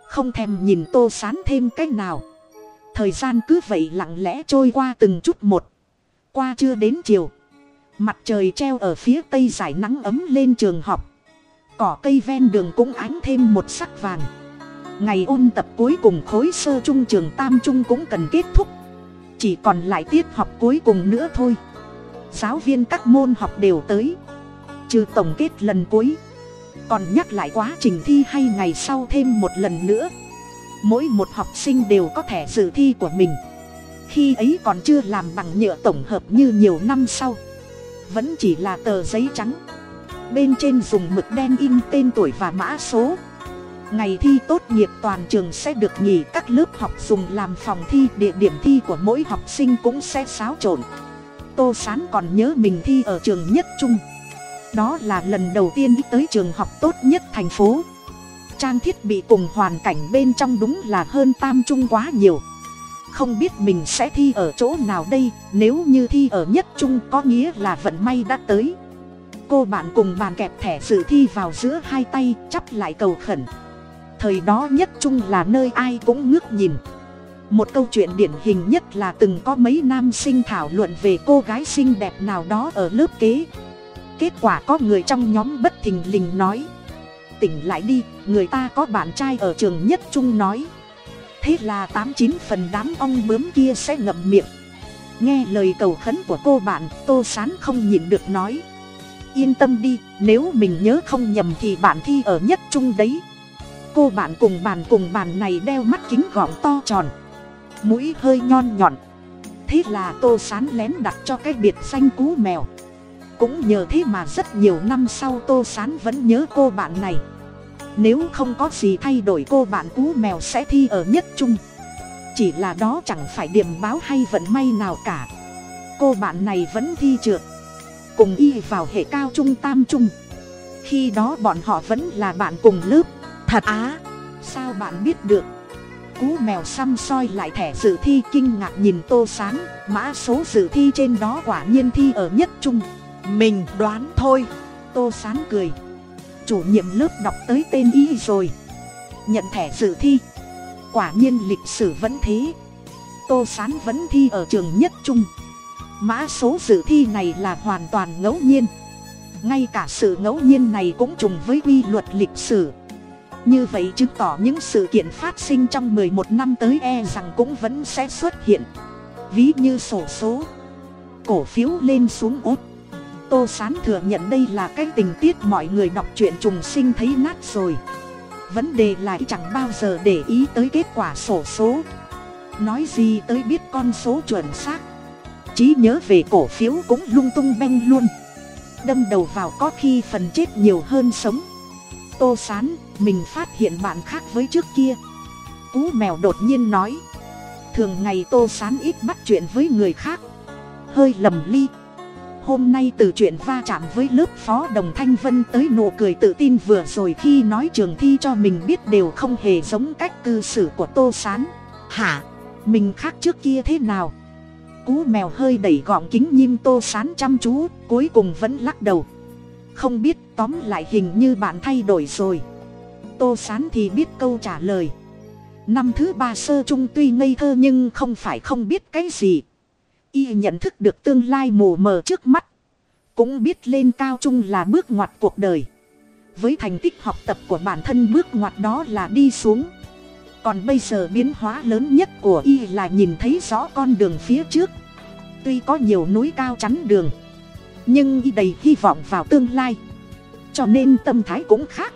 Không thèm nhìn tô sán thêm c á c h nào. Thời gian cứ vậy lặng lẽ trôi qua từng chút một. Qua chưa đến chiều, mặt trời treo ở phía tây giải nắng ấm lên trường học cỏ cây ven đường cũng ánh thêm một sắc vàng. Ngày ôn tập cuối cùng khối sơ trung trường tam trung cũng cần kết thúc. Chỉ còn lại tiết học cuối cùng nữa thôi. Giáo viên các môn học đều tới. Trừ tổng kết lần cuối. Còn nhắc lại quá trình thi hay ngày sau thêm một lần nữa. Mỗi một học sinh đều có thẻ dự thi của mình. Khi ấy còn chưa làm bằng nhựa tổng hợp như nhiều năm sau. Vẫn chỉ là tờ giấy trắng bên trên dùng mực đen in tên tuổi và mã số. Ngày thi tốt nghiệp toàn trường sẽ được nghỉ, các lớp học dùng làm phòng thi, địa điểm thi của mỗi học sinh cũng sẽ xáo trộn. Tô s á n còn nhớ mình thi ở trường nhất trung. Đó là lần đầu tiên tới trường học tốt nhất thành phố. Trang thiết bị cùng hoàn cảnh bên trong đúng là hơn tam trung quá nhiều. Không biết mình sẽ thi ở chỗ nào đây, nếu như thi ở nhất trung có nghĩa là vận may đã tới cô bạn cùng bàn kẹp thẻ dự thi vào giữa hai tay, chắp lại cầu khẩn. Thời đó nhất trung là nơi ai cũng ngước nhìn. Một câu chuyện điển hình nhất là từng có mấy nam sinh thảo luận về cô gái xinh đẹp nào đó ở lớp kế. Kết quả có người trong nhóm bất thình lình nói, tỉnh lại đi, người ta có bạn trai ở trường nhất trung nói. Thế là tám chín phần đám ong bướm kia sẽ ngậm miệng. Nghe lời cầu khấn của cô bạn, tô sán không nhịn được nói yên tâm đi, nếu mình nhớ không nhầm thì bạn thi ở nhất trung đấy. Cô bạn cùng bàn cùng bàn này đeo mắt kính gọng to tròn, mũi hơi nhon nhọn. Thế là tô sán lén đặt cho cái biệt danh cú mèo. Cũng nhờ thế mà rất nhiều năm sau tô sán vẫn nhớ cô bạn này. Nếu không có gì thay đổi cô bạn cú mèo sẽ thi ở nhất trung. Chỉ là đó chẳng phải điểm báo hay vận may nào cả. Cô bạn này vẫn thi trượt cùng y vào hệ cao trung tam trung. Khi đó bọn họ vẫn là bạn cùng lớp. Thật á, sao bạn biết được? Cú mèo xăm soi lại thẻ dự thi kinh ngạc nhìn tô sán, mã số dự thi trên đó quả nhiên thi ở nhất trung. Mình đoán thôi. Tô sán cười. Chủ nhiệm lớp đọc tới tên y rồi. Nhận thẻ dự thi. Quả nhiên lịch sử vẫn thế. Tô sán vẫn thi ở trường nhất trung mã số dự thi này là hoàn toàn ngẫu nhiên. Ngay cả sự ngẫu nhiên này cũng trùng với quy luật lịch sử. Như vậy chứng tỏ những sự kiện phát sinh trong mười một năm tới e rằng cũng vẫn sẽ xuất hiện. Ví như sổ số, cổ phiếu lên xuống út tô sán thừa nhận đây là cái tình tiết mọi người đọc truyện trùng sinh thấy nát rồi. Vấn đề là chẳng bao giờ để ý tới kết quả sổ số. Nói gì tới biết con số chuẩn xác trí nhớ về cổ phiếu cũng lung tung beng luôn. Đâm đầu vào có khi phần chết nhiều hơn sống. Tô sán mình phát hiện bạn khác với trước kia. Cú mèo đột nhiên nói. Thường ngày tô sán ít bắt chuyện với người khác. Hơi lầm ly. Hôm nay từ chuyện va chạm với lớp phó đồng thanh vân tới nụ cười tự tin vừa rồi khi nói trường thi cho mình biết đều không hề giống cách cư xử của tô s á n hả? Mình khác trước kia thế nào cú mèo hơi đẩy gọn kính nhim tô sán chăm chú, cuối cùng vẫn lắc đầu. Không biết, tóm lại hình như bạn thay đổi rồi. Tô sán thì biết câu trả lời. Năm thứ ba sơ trung tuy ngây thơ nhưng không phải không biết cái gì. Y nhận thức được tương lai mù mờ trước mắt. Cũng biết lên cao trung là bước ngoặt cuộc đời. Với thành tích học tập của bản thân bước ngoặt đó là đi xuống còn bây giờ biến hóa lớn nhất của y là nhìn thấy rõ con đường phía trước. Tuy có nhiều núi cao chắn đường, nhưng y đầy hy vọng vào tương lai. Cho nên tâm thái cũng khác.